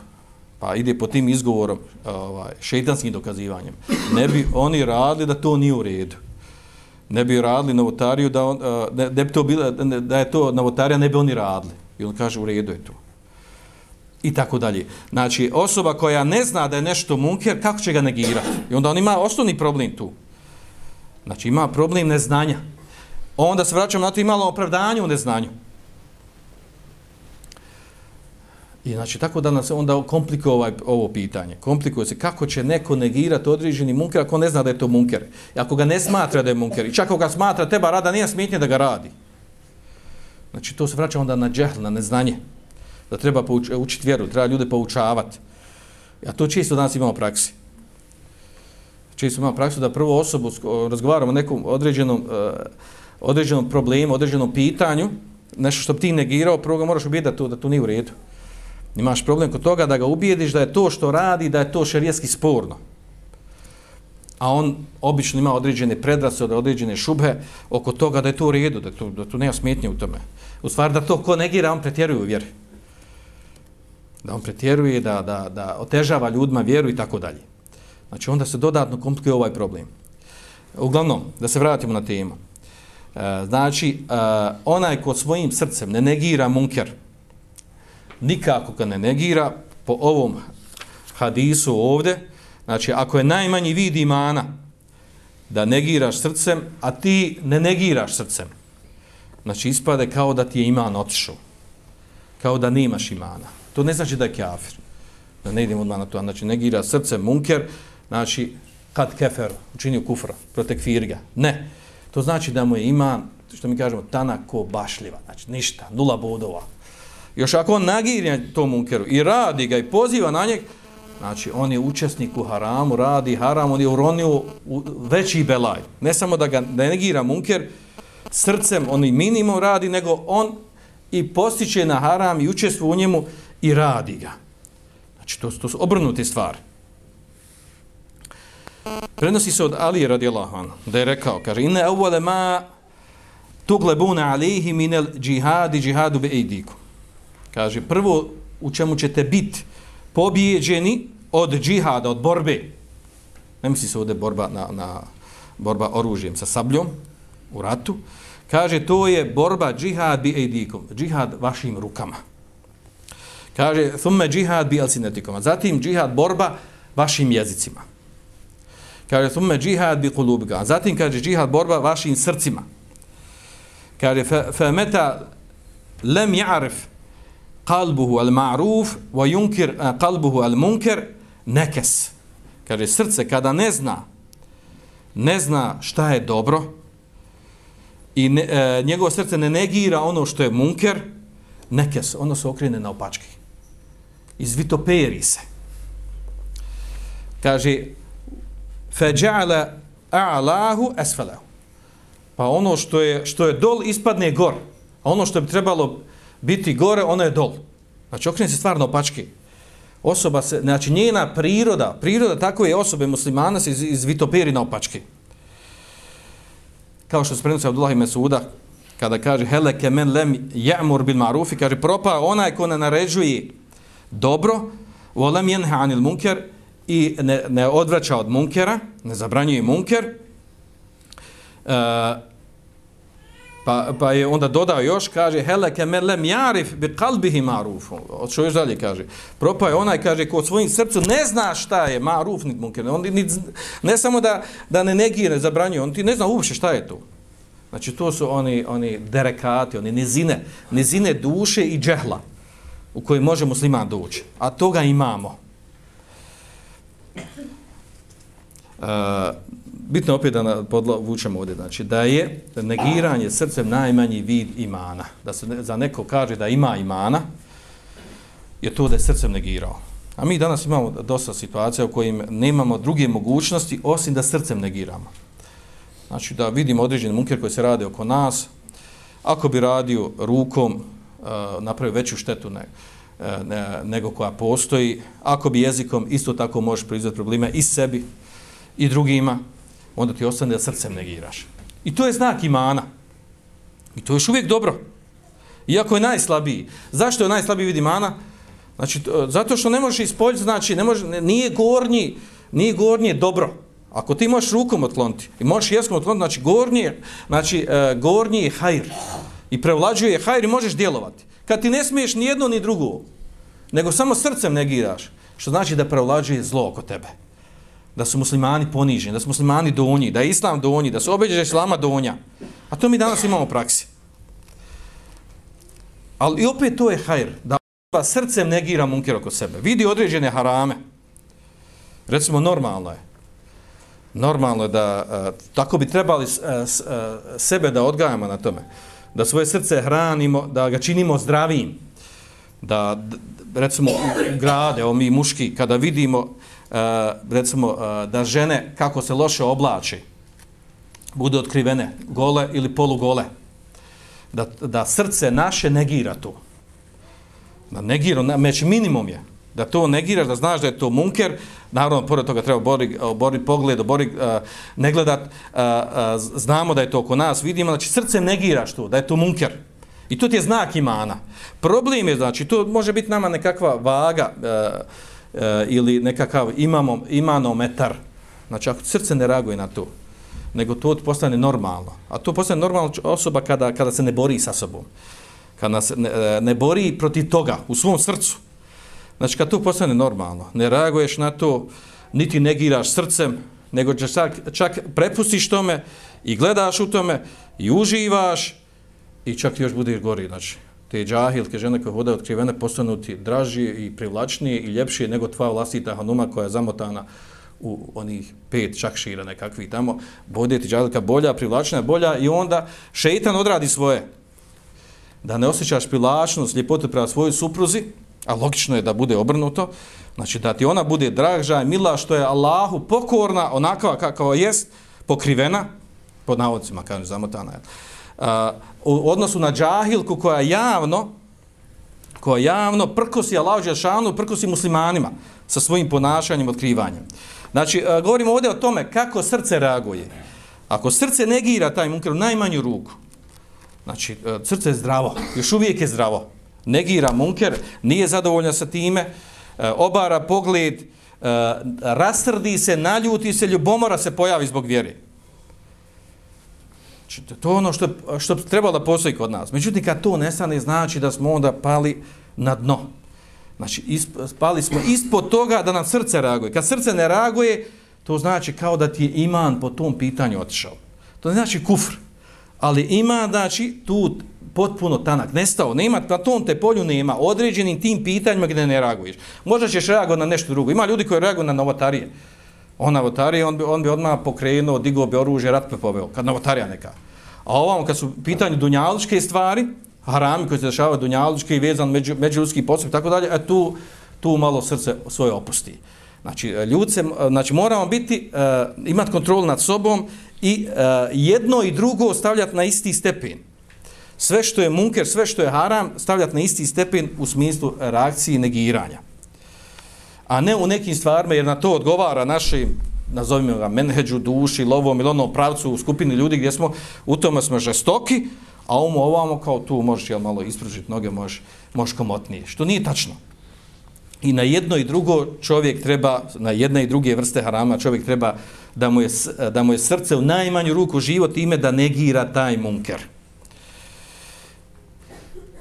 A: Pa ide po tim izgovorom, ovaj, šeitanskim dokazivanjem. Ne bi oni radili da to nije u redu. Ne bi radili novotariju da, on, ne, ne bi to bilo, da je to novotarija, ne bi oni radili. I on kaže u redu je to. I tako dalje. Znači, osoba koja ne zna da je nešto munker, kako će ga negirati? I onda on ima osnovni problem tu. Znači, ima problem neznanja. Onda se vraćamo na to imalo opravdanje u neznanju. I znači tako da nas onda komplikuje ovaj, ovo pitanje. Komplikuje se kako će neko negirati određeni munker ako ne zna da je to munker. I ako ga ne smatra da je munker. I čak ako ga smatra teba rada, nije smetnje da ga radi. Znači to se vraća onda na džehl, na neznanje. Da treba pouč, učiti vjeru, treba ljude poučavati. A to često danas imamo praksi. Često imamo praksu da prvo osobu razgovaramo o nekom određenom, uh, određenom problemu, određenom pitanju, nešto što bi ti negirao, prvo ga moraš ubijeti da to, da to nije u redu. Imaš problem kod toga da ga ubijediš da je to što radi, da je to šerijetski sporno. a on obično ima određene predrase, određene šubhe oko toga da je to u redu, da to, da tu nema smetnje u tome. U stvari da to ko negira, on pretjeruje u vjeri. Da on pretjeruje, da, da, da otežava ljudima vjeru i tako dalje. Znači onda se dodatno komplikuje ovaj problem. Uglavnom, da se vratimo na temu. E, znači, e, onaj ko svojim srcem ne negira munker, nikako ga ne negira, po ovom hadisu ovde, znači ako je najmanji vid imana da negiraš srcem, a ti ne negiraš srcem, znači ispade kao da ti je iman otišao, kao da nemaš imana. To ne znači da je kafir. Da ne idemo odmah na to. Znači negira srcem munker, znači kad kefer učinio kufra, protekfir ga. Ne. To znači da mu je iman, što mi kažemo, tanak ko bašljiva. Znači ništa, nula bodova. Još ako on nagirja tom munkeru i radi ga i poziva na njeg, znači on je učesnik u haramu, radi haram, on je uronio u veći belaj. Ne samo da ga da negira munker, srcem on i minimum radi, nego on i postiče na haram i učestvuje u njemu i radi ga. Znači to, to su obrnuti stvari. Prenosi se od Ali radijallahu anhu da je rekao, kaže, inne evvele ma tuglebuna alihi minel džihadi džihadu be ejdiku. Kaže, prvo u čemu ćete biti pobjeđeni od džihada, od borbe. Ne misli se ovdje borba na, na borba oružjem sa sabljom u ratu. Kaže, to je borba džihad bi ejdikom, džihad vašim rukama. Kaže, thumme džihad bi alsinetikom, zatim džihad borba vašim jezicima. Kaže, thumme džihad bi kulubika, zatim kaže džihad borba vašim srcima. Kaže, fe meta lem ja'rif qalbuhu al ma'ruf wa yunkir eh, qalbuhu al munkar nakas kaže srce kada ne zna ne zna šta je dobro i ne, e, njegovo srce ne negira ono što je munker nekes ono se okrene na opački izvitoperi se. Kaže feđa'ala a'lahu esfalahu. pa ono što je što je dol ispadne gor a ono što bi trebalo biti gore, ona je dol. Znači, okrene se stvarno opačke. Osoba se, znači, njena priroda, priroda takve osobe muslimana se iz, izvitoperi na opačke. Kao što se prenosi Abdullah i Mesuda, kada kaže heleke men lem ja'mur bil marufi, kaže propa onaj ko ne naređuje dobro, volem jenha anil munker i ne, ne odvraća od munkera, ne zabranjuje munker, uh, Pa, pa je onda dodao još, kaže, heleke me lem jarif bi kalbihi marufu. Što još dalje kaže. Propa je onaj, kaže, ko svojim srcu ne zna šta je maruf, nit munker. On ni, ne samo da, da ne negire, zabranjuje, on ti ne zna uopšte šta je to. Znači, to su oni, oni derekati, oni nizine, nizine duše i džehla u koji može musliman doći. A toga imamo. E, bitno opet da podvučemo ovdje, znači da je negiranje srcem najmanji vid imana. Da se za neko kaže da ima imana, je to da je srcem negirao. A mi danas imamo dosta situacija u kojim nemamo druge mogućnosti osim da srcem negiramo. Znači da vidimo određeni munker koji se radi oko nas, ako bi radio rukom, uh, napravio veću štetu ne, eh, ne, nego koja postoji, ako bi jezikom isto tako možeš proizvati probleme i sebi i drugima, onda ti ostane da srcem negiraš. I to je znak imana. I to je još uvijek dobro. Iako je najslabiji. Zašto je najslabiji vid imana? Znači, e, zato što ne možeš ispoljiti, znači, ne može, nije gornji, nije gornje dobro. Ako ti možeš rukom otkloniti i možeš jeskom otkloniti, znači, gornji, znači, e, gornji je hajr. I prevlađuje hajr i možeš djelovati. Kad ti ne smiješ ni jedno ni drugo, nego samo srcem negiraš, što znači da prevlađuje zlo oko tebe da su muslimani poniženi, da su muslimani donji, da je islam donji, da su obeđe islama donja. A to mi danas imamo u praksi. Ali opet to je hajr, da osoba srcem negira munker oko sebe. Vidi određene harame. Recimo, normalno je. Normalno je da, uh, tako bi trebali uh, uh, sebe da odgajamo na tome. Da svoje srce hranimo, da ga činimo zdravim. Da, recimo, grade, o mi muški, kada vidimo E, recimo, e, da žene kako se loše oblači, budu otkrivene, gole ili polugole, da, da srce naše negira to. Da negira, meć minimum je, Da to negiraš, da znaš da je to munker, naravno, pored toga treba bori, bori pogled, bori, uh, e, ne gledat, uh, uh, znamo da je to oko nas, vidimo, znači srce negiraš to, da je to munker. I to ti je znak imana. Problem je, znači, to može biti nama nekakva vaga uh, e, ili nekakav imamo, imanometar. Znači, ako srce ne reaguje na to, nego to postane normalno. A to postane normalna osoba kada, kada se ne bori sa sobom. Kada se ne, eh, ne bori protiv toga u svom srcu. Znači, kad to postane normalno, ne reaguješ na to, niti negiraš srcem, nego čak, čak prepustiš tome i gledaš u tome i uživaš i čak još bude gori. Znači, te džahilke žene koje hodaju otkrivene postanuti draži i privlačnije i ljepšije nego tvoja vlastita hanuma koja je zamotana u onih pet čakšira nekakvi tamo, bude ti džahilka bolja, privlačnija bolja i onda šeitan odradi svoje. Da ne osjećaš privlačnost, ljepotu prema svojoj supruzi, a logično je da bude obrnuto, znači da ti ona bude draža i mila što je Allahu pokorna, onakva kakva jest, pokrivena, pod navodcima, kažem, zamotana jel? U odnosu na džahilku koja javno, koja javno prkosi Allahu Đelšanu, prkosi muslimanima sa svojim ponašanjem, otkrivanjem. Znači, govorimo ovdje o tome kako srce reaguje. Ako srce negira taj munker u najmanju ruku, znači, srce je zdravo, još uvijek je zdravo, negira munker, nije zadovoljna sa time, obara pogled, rasrdi se, naljuti se, ljubomora se pojavi zbog vjere. Znači, to je ono što, što treba da postoji kod nas. Međutim, kad to nestane, znači da smo onda pali na dno. Znači, isp, pali smo ispod toga da nam srce reaguje. Kad srce ne reaguje, to znači kao da ti je iman po tom pitanju otišao. To znači kufr. Ali ima, znači, tu potpuno tanak, nestao, nema, na tom te polju nema, određenim tim pitanjima gdje ne reaguješ. Možda ćeš reagovati na nešto drugo. Ima ljudi koji reaguju na novotarije. On novotarije, on bi, on bi odmah pokrenuo, digao bi oružje, rat bi poveo, kad novotarija neka. A ovamo, kad su pitanje dunjaličke stvari, harami koji se dešavaju dunjaličke i vezan među, međuljudski postup i tako dalje, a tu, tu malo srce svoje opusti. Znači, e, ljudce, znači moramo biti, e, uh, imati kontrol nad sobom i uh, jedno i drugo stavljati na isti stepen sve što je munker, sve što je haram, stavljati na isti stepen u smislu reakcije i negiranja. A ne u nekim stvarima, jer na to odgovara našim, nazovimo ga, menheđu, duši, lovom ili onom pravcu u skupini ljudi gdje smo, u tome smo žestoki, a umu ovamo kao tu možeš jel, malo ispružiti noge, možeš, možeš komotnije. Što nije tačno. I na jedno i drugo čovjek treba, na jedne i druge vrste harama, čovjek treba da mu je, da mu je srce u najmanju ruku život ime da negira taj munker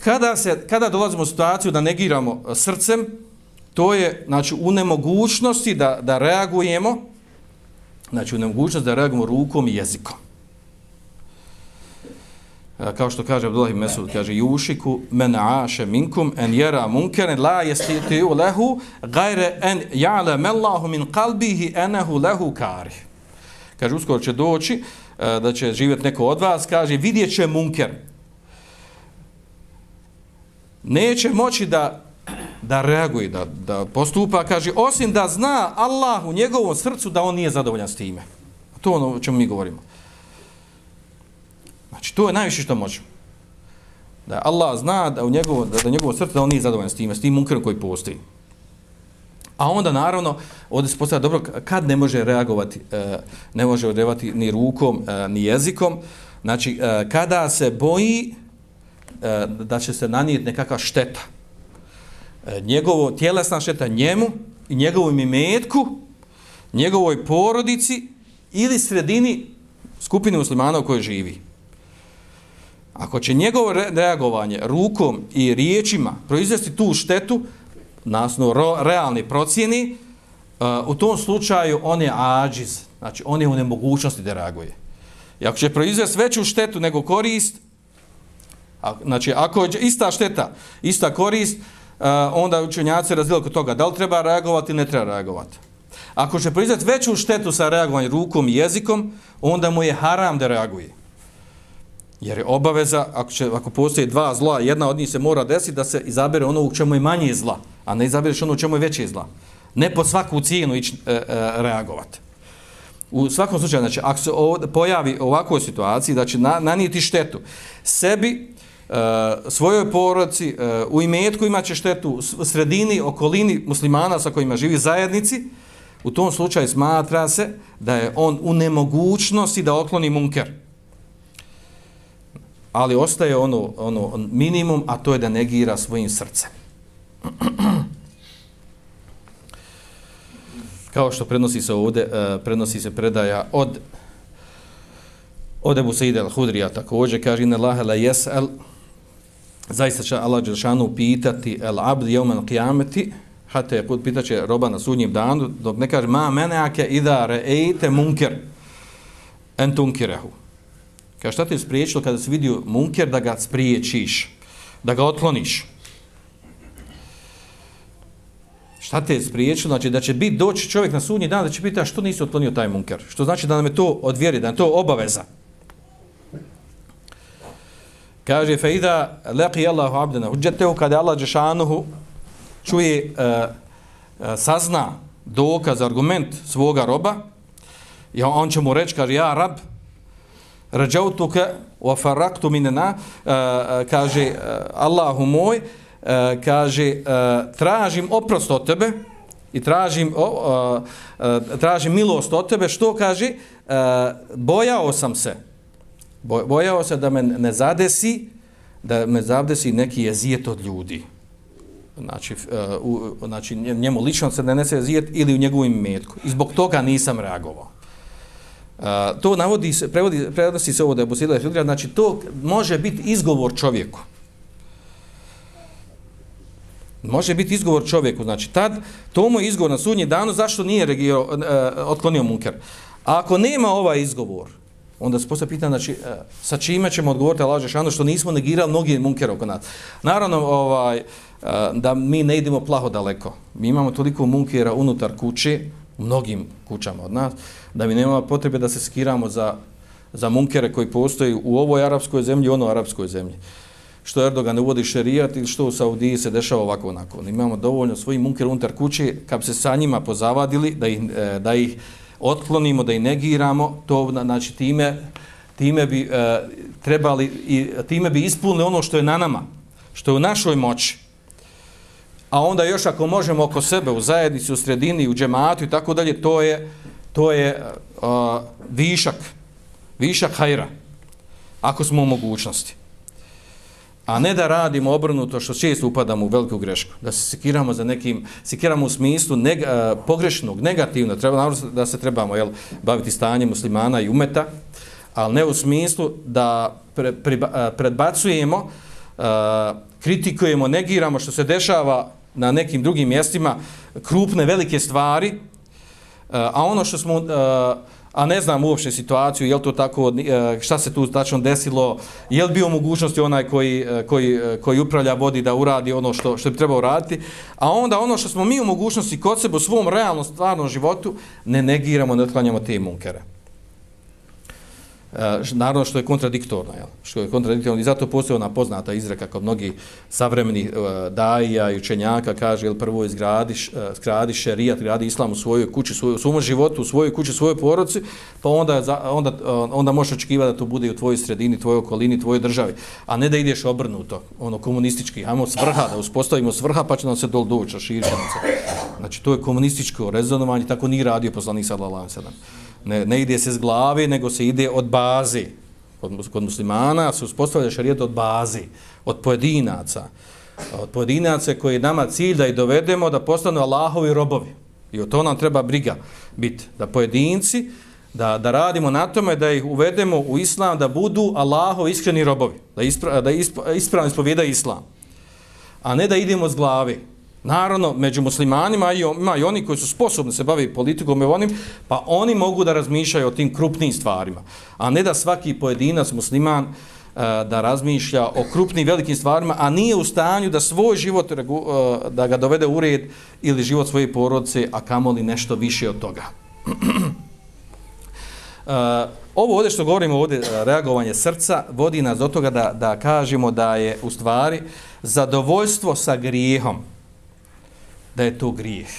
A: kada, se, kada dolazimo u situaciju da negiramo srcem, to je znači, u nemogućnosti da, da reagujemo, znači u nemogućnosti da reagujemo rukom i jezikom. E, kao što kaže Abdullah ibn Mesud, kaže Jušiku men aše minkum en jera munkeren la jestiti u lehu gajre en Allahu min kalbihi enehu lehu kari. Kaže, uskoro će doći e, da će živjeti neko od vas, kaže, vidjet će munker, neće moći da da reaguje, da, da postupa, kaže, osim da zna Allah u njegovom srcu da on nije zadovoljan s time. To je ono o čemu mi govorimo. Znači, to je najviše što možemo. Da Allah zna da u njegovo, da, da njegovo srce da on nije zadovoljan s time, s tim munkerom koji postoji. A onda, naravno, ovdje se postavlja dobro, kad ne može reagovati, e, ne može odrevati ni rukom, e, ni jezikom, znači, e, kada se boji, da će se nanijeti nekakva šteta. E, njegovo tjelesna šteta njemu i njegovom imetku, njegovoj porodici ili sredini skupine muslimana u kojoj živi. Ako će njegovo reagovanje rukom i riječima proizvesti tu štetu, nasno realni procjeni, e, u tom slučaju on je ađiz, znači on je u nemogućnosti da reaguje. I ako će proizvesti veću štetu nego korist, A, znači, ako je ista šteta, ista korist, Eh, onda učenjaci razdijeli kod toga da li treba reagovati ili ne treba reagovati. Ako će proizvati veću štetu sa reagovanjem rukom i jezikom, onda mu je haram da reaguje. Jer je obaveza, ako, će, ako postoje dva zla, jedna od njih se mora desiti da se izabere ono u čemu je manje zla, a ne izabereš ono u čemu je veće zla. Ne po svaku cijenu ići eh, eh, e, e, reagovati. U svakom slučaju, znači, ako se ovdje pojavi ovakvoj situaciji, da će na, nanijeti štetu sebi E, svojoj porodici, e, u imetku imaće štetu u sredini, okolini muslimana sa kojima živi zajednici, u tom slučaju smatra se da je on u nemogućnosti da okloni munker. Ali ostaje ono, ono minimum, a to je da negira svojim srcem. Kao što prenosi se ovdje, e, prenosi se predaja od od Ebu Sejde al-Hudrija također kaže inna Allahe la jes'al zaista će Allah Đelšanu pitati el abd jeumen qiyameti hata je put pitaće roba na sudnjem danu dok ne kaže ma meneake ida re'ejte munker? En tunkirehu. Kaže šta ti je spriječilo kada si vidio munker da ga spriječiš da ga otkloniš? Šta te je spriječilo? Znači da će biti doći čovjek na sudnji dan da će pitati što nisi otklonio taj munker? Što znači da nam je to odvjeri da je to obaveza. Kaže, fe ida leqi Allahu abdena uđetehu, kada Allah Đešanuhu čuje, uh, uh, sazna dokaz, argument svoga roba, i on će mu reći, kaže, ja rab, rađautuke, wa faraktu minena, uh, e, uh, kaže, uh, Allahu moj, uh, kaže, uh, tražim oprost od tebe, i tražim, o, o, o, tražim milost od tebe, što kaže, e, bojao sam se, bojao se da me ne zadesi, da me zadesi neki jezijet od ljudi. Znači, uh, u, znači njemu lično se ne nese jezijet ili u njegovim metku. I zbog toga nisam reagovao. Uh, to navodi se, prevodi, prevodi se ovo da je Busila Filtra, znači to može biti izgovor čovjeku. Može biti izgovor čovjeku, znači tad, to mu je izgovor na sudnji danu, zašto nije regio, uh, e, otklonio munker. A ako nema ovaj izgovor, onda se postoje pitanje, znači, e, sa čime ćemo odgovoriti Allah Žešanu, ono što nismo negirali mnogi munkere oko nas. Naravno, ovaj, e, da mi ne idemo plaho daleko. Mi imamo toliko munkera unutar kuće, u mnogim kućama od nas, da mi nema potrebe da se skiramo za, za munkere koji postoji u ovoj arapskoj zemlji i ono arapskoj zemlji. Što Erdogan uvodi šerijat ili što u Saudiji se dešava ovako onako. Imamo dovoljno svojih munkera unutar kuće, kad se sa njima pozavadili, da ih, e, da ih otklonimo, da i negiramo, to znači time, time bi e, trebali i time bi ispunili ono što je na nama, što je u našoj moći. A onda još ako možemo oko sebe u zajednici, u sredini, u džematu i tako dalje, to je to je e, višak, višak hajra, ako smo u mogućnosti a ne da radimo obrnuto što često upadamo u veliku grešku, da se sekiramo za nekim, sekiramo u smislu neg, e, pogrešnog, negativno, treba da se trebamo jel, baviti stanje muslimana i umeta, ali ne u smislu da pre, pre, predbacujemo, e, kritikujemo, negiramo što se dešava na nekim drugim mjestima, krupne, velike stvari, a, a ono što smo... A, a ne znam uopšte situaciju, je to tako, eh, šta se tu tačno desilo, je li bio mogućnosti onaj koji, eh, koji, eh, koji upravlja vodi da uradi ono što, što bi trebao raditi, a onda ono što smo mi u mogućnosti kod sebe u svom realnom stvarnom životu, ne negiramo, ne otklanjamo te munkere. Eh, naravno što je kontradiktorno, jel? što je kontradiktorno i zato postoje ona poznata izreka kao mnogi savremeni uh, eh, daija i učenjaka kaže jel prvo izgradiš, eh, uh, zgradi šerijat, gradi islam u svojoj kući, svoj, u svom životu, u svojoj kući, u svojoj poroci, pa onda, onda, uh, onda možeš očekivati da to bude u tvojoj sredini, tvojoj okolini, tvojoj državi, a ne da ideš obrnuto, ono komunistički, ajmo svrha, da uspostavimo svrha pa će nam se dol doći, širiti Znači to je komunističko rezonovanje, tako nije radio poslanik sallallahu alejhi ne, ne ide se s glave, nego se ide od baze. Kod, kod muslimana se uspostavlja šarijet od baze, od pojedinaca. Od pojedinaca koji je nama cilj da ih dovedemo da postanu Allahovi robovi. I o to nam treba briga biti. Da pojedinci, da, da radimo na tome, da ih uvedemo u islam, da budu Allahovi iskreni robovi. Da, ispra, da ispravno ispovjeda islam. A ne da idemo s glave. Naravno, među muslimanima ima i oni koji su sposobni se baviti politikom i onim, pa oni mogu da razmišljaju o tim krupnim stvarima. A ne da svaki pojedinac musliman uh, da razmišlja o krupnim velikim stvarima, a nije u stanju da svoj život e, da ga dovede u red ili život svoje porodice, a kamoli nešto više od toga. E, ovo ovdje što govorimo ovdje, reagovanje srca, vodi nas do toga da, da kažemo da je u stvari zadovoljstvo sa grijehom, da je to grijeh.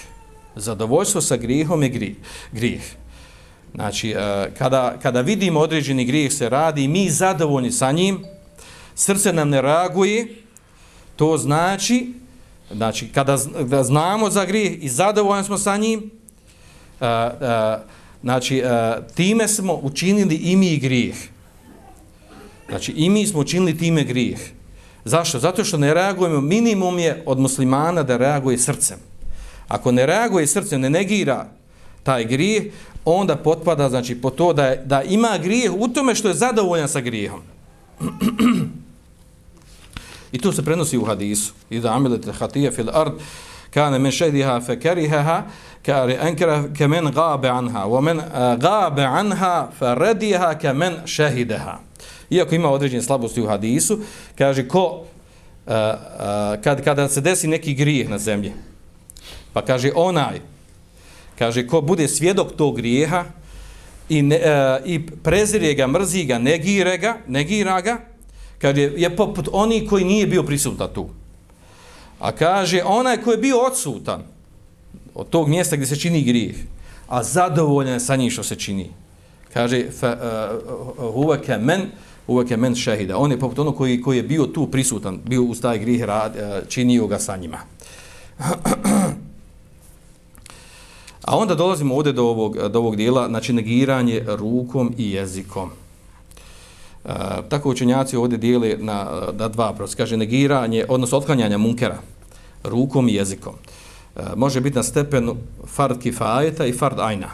A: Zadovoljstvo sa grijehom je grijeh. grijeh. Znači, e, kada, kada vidimo određeni grijeh se radi, mi zadovoljni sa njim, srce nam ne reaguje, to znači, znači kada kada znamo za grijeh i zadovoljni smo sa njim, a, a, znači a, time smo učinili i mi grijeh. Znači i mi smo učinili time grijeh. Zašto? Zato što ne reagujemo, minimum je od muslimana da reaguje srcem. Ako ne reaguje srce, ne negira taj grijeh, onda potpada znači po to da, je, da ima grijeh u tome što je zadovoljan sa grijehom. I to se prenosi u hadisu. I da amilete hatije fil ard, kane men šediha fe keriheha, kare enkera ke men gabe anha, wa men eh, gabe anha fe rediha ke men šehideha. Iako ima određene slabosti u hadisu, kaže ko, uh, uh, kad, kada se desi neki grijeh na zemlji, pa kaže onaj, kaže ko bude svjedok tog grijeha i, ne, e, i prezirje ga, mrzi ga, negire ga, negira ga, kaže je poput oni koji nije bio prisutan tu. A kaže onaj koji je bio odsutan od tog mjesta gdje se čini grijeh, a zadovoljan sa njim što se čini. Kaže e, huveke uh, men uvek men šehida. On je poput ono koji, koji je bio tu prisutan, bio uz taj grih, rad, e, činio ga sa njima. A onda dolazimo ovdje do ovog, do ovog dijela, znači negiranje rukom i jezikom. E, tako učenjaci ovdje dijeli na, na dva prosti. Kaže negiranje, odnosno otklanjanje munkera rukom i jezikom. E, može biti na stepenu fard kifajeta i fard ajna.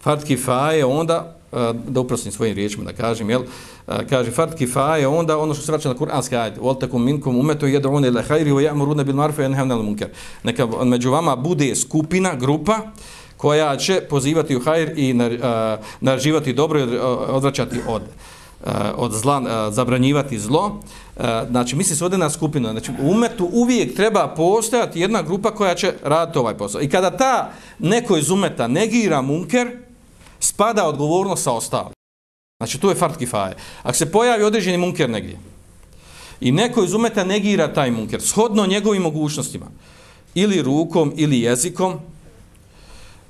A: Fard kifaje onda e, da uprostim svojim riječima da kažem, jel, kaže fard kifaje, onda ono što se vraća na kuranski ajet, vol takum minkum umetu yad'una ila khairi wa ya'muruna bil ma'ruf wa yanhauna 'anil munkar. Neka među vama bude skupina, grupa koja će pozivati u hajr i naređivati dobro i odvraćati od od zla, zabranjivati zlo. Znači, misli se ovdje na skupinu. Znači, u umetu uvijek treba postojati jedna grupa koja će raditi ovaj posao. I kada ta neko iz umeta negira munker, spada odgovornost sa ostalim. Znači, to je fart kifaje. Ako se pojavi određeni munker negdje i neko iz umeta negira taj munker, shodno njegovim mogućnostima, ili rukom, ili jezikom,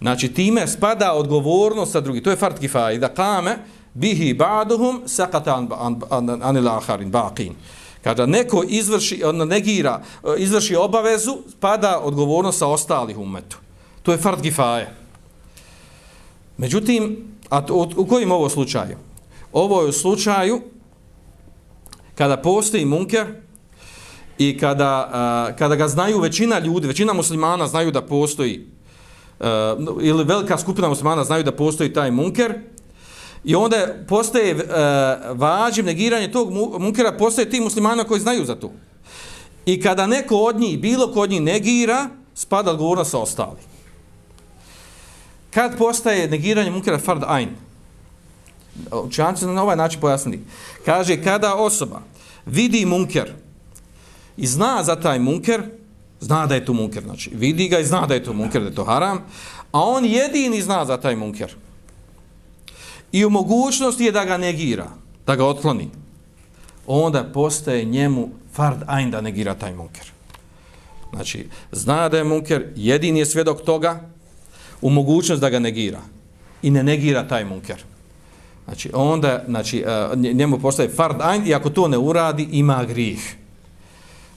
A: znači, time spada odgovornost sa drugi. To je fart kifaje. Da kame bihi ba'duhum sakata an, an, an, anil aharin, baqin. Kada neko izvrši, on negira, izvrši obavezu, spada odgovornost sa ostalih umetu. To je fart kifaje. Međutim, a to, u kojim ovo slučaju? Ovo je u slučaju kada postoji munker i kada, a, kada ga znaju većina ljudi, većina muslimana znaju da postoji a, ili velika skupina muslimana znaju da postoji taj munker i onda postaje vađiv negiranje tog munkera postoje ti muslimana koji znaju za to. I kada neko od njih, bilo ko od njih negira, spada odgovornost sa ostali. kad postaje negiranje munkera fard ain učenjaci na ovaj način pojasnili kaže kada osoba vidi munker i zna za taj munker zna da je to munker znači vidi ga i zna da je to munker da je to haram a on jedini zna za taj munker i u mogućnosti je da ga negira da ga otkloni onda postaje njemu fard ajn da negira taj munker znači zna da je munker jedini je svjedok toga u mogućnost da ga negira i ne negira taj munker. Znači, onda, znači, e, njemu postaje fard ajn i ako to ne uradi, ima grih.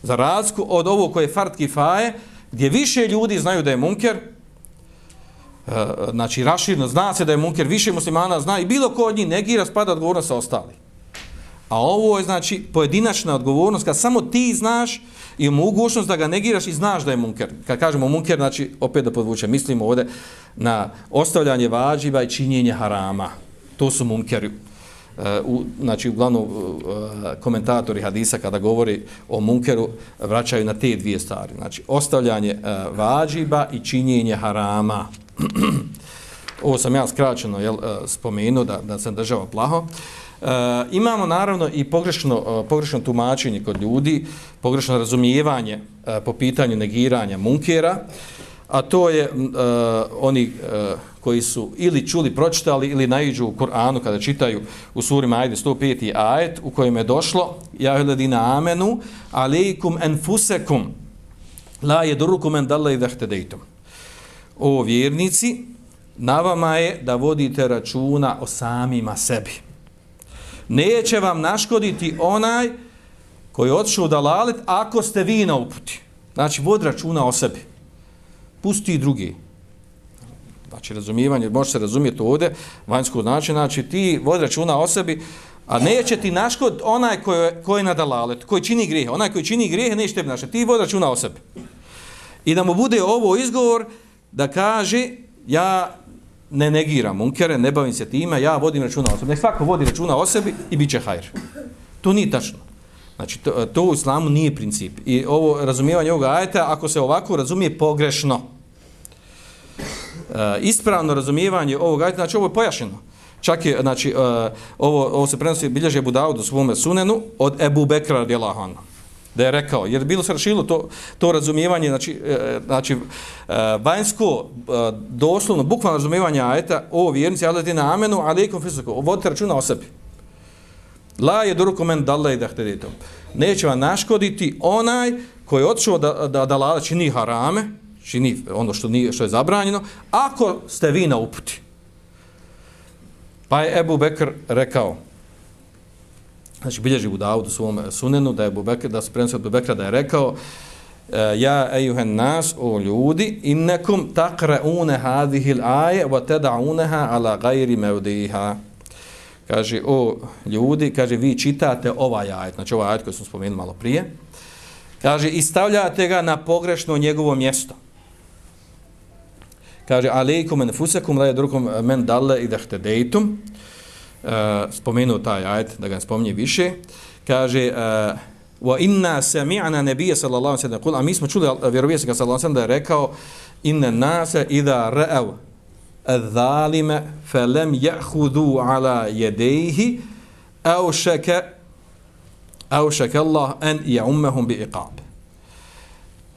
A: Za razliku od ovo koje je fard kifaje, gdje više ljudi znaju da je munker, e, znači, raširno zna se da je munker, više muslimana zna i bilo ko od njih negira, spada odgovornost sa ostali. A ovo je, znači, pojedinačna odgovornost, kad samo ti znaš, i mogućnost da ga negiraš i znaš da je munker. Kad kažemo munker, znači, opet da podvučem, mislimo ovdje na ostavljanje vađiva i činjenje harama. To su munkeri. Uh, u, znači, uglavnom, uh, komentatori hadisa kada govori o munkeru, vraćaju na te dvije stvari. Znači, ostavljanje uh, vađiba i činjenje harama. Ovo sam ja skraćeno jel, uh, spomenuo da, da sam država plaho. Uh, E, imamo naravno i pogrešno, e, pogrešno tumačenje kod ljudi, pogrešno razumijevanje e, po pitanju negiranja munkera, a to je e, oni e, koji su ili čuli, pročitali ili naiđu u Kur'anu kada čitaju u suri Maide 105. ajet u kojem je došlo Ja ledina amenu alejkum enfusekum la jedurukum en dalla i dahtedejtum. O vjernici, na vama je da vodite računa o samima sebi neće vam naškoditi onaj koji je otišao dalalit ako ste vi na uputi. Znači, vod računa o sebi. Pusti i drugi. Znači, razumijevanje, može se razumjeti ovdje, vanjsko znači, znači, ti vodi računa o sebi, a neće ti naškod onaj koji je, koji je nadalalet, koji čini grijehe. Onaj koji čini grijehe, neće tebi naškod. Ti vodi računa o sebi. I da mu bude ovo izgovor da kaže, ja ne negiram munkere, ne bavim se time, ja vodim računa o sebi. Nek svako vodi računa o sebi i bit će hajr. To nije tačno. Znači, to, to u islamu nije princip. I ovo razumijevanje ovoga ajeta, ako se ovako razumije pogrešno, Eh, ispravno razumijevanje ovog ajeta, znači ovo je pojašnjeno. Čak je, znači, uh, ovo, ovo se prenosi bilježe Budavud u svome sunenu od Ebu Bekra radijalahu anhu da je rekao, jer bilo se rašilo to, to razumijevanje, znači, e, znači e, vanjsko, e, doslovno, bukvalno razumijevanje ajeta, o vjernici, ali na amenu, alaikum fisuku, vodite računa o sebi. La je duruku men dalla i dahteditom. Neće vam naškoditi onaj koji je otišao da, da, da lada čini harame, čini ono što, nije, što je zabranjeno, ako ste vi na uputi. Pa je Ebu Bekr rekao, znači bilježi u Davudu svom sunenu da je Bubekr, da se prenosi od Bubekra da je rekao e, ja ejuhen nas o ljudi innekum takraune hadihil aje wa tedauneha ala gajri mevdiha. Kaže o ljudi kaže vi čitate ovaj ajet znači ovaj ajet koji smo spomenuli malo prije. Kaže i stavljate ga na pogrešno njegovo mjesto kaže alejkum enfusakum la yadrukum men dalle idahtadeitum uh, e, spomenuo taj ajet, da ga spomni više, kaže uh, wa inna sami'na nabiyya sallallahu alejhi ve sellem a mi smo čuli vjerovjesnika sallallahu alejhi ve sellem da je rekao inna nasa idha ra'aw adh-dhalima falam ya'khudhu ala yadayhi aw shaka aw shaka Allah an ya'ummahum bi iqab.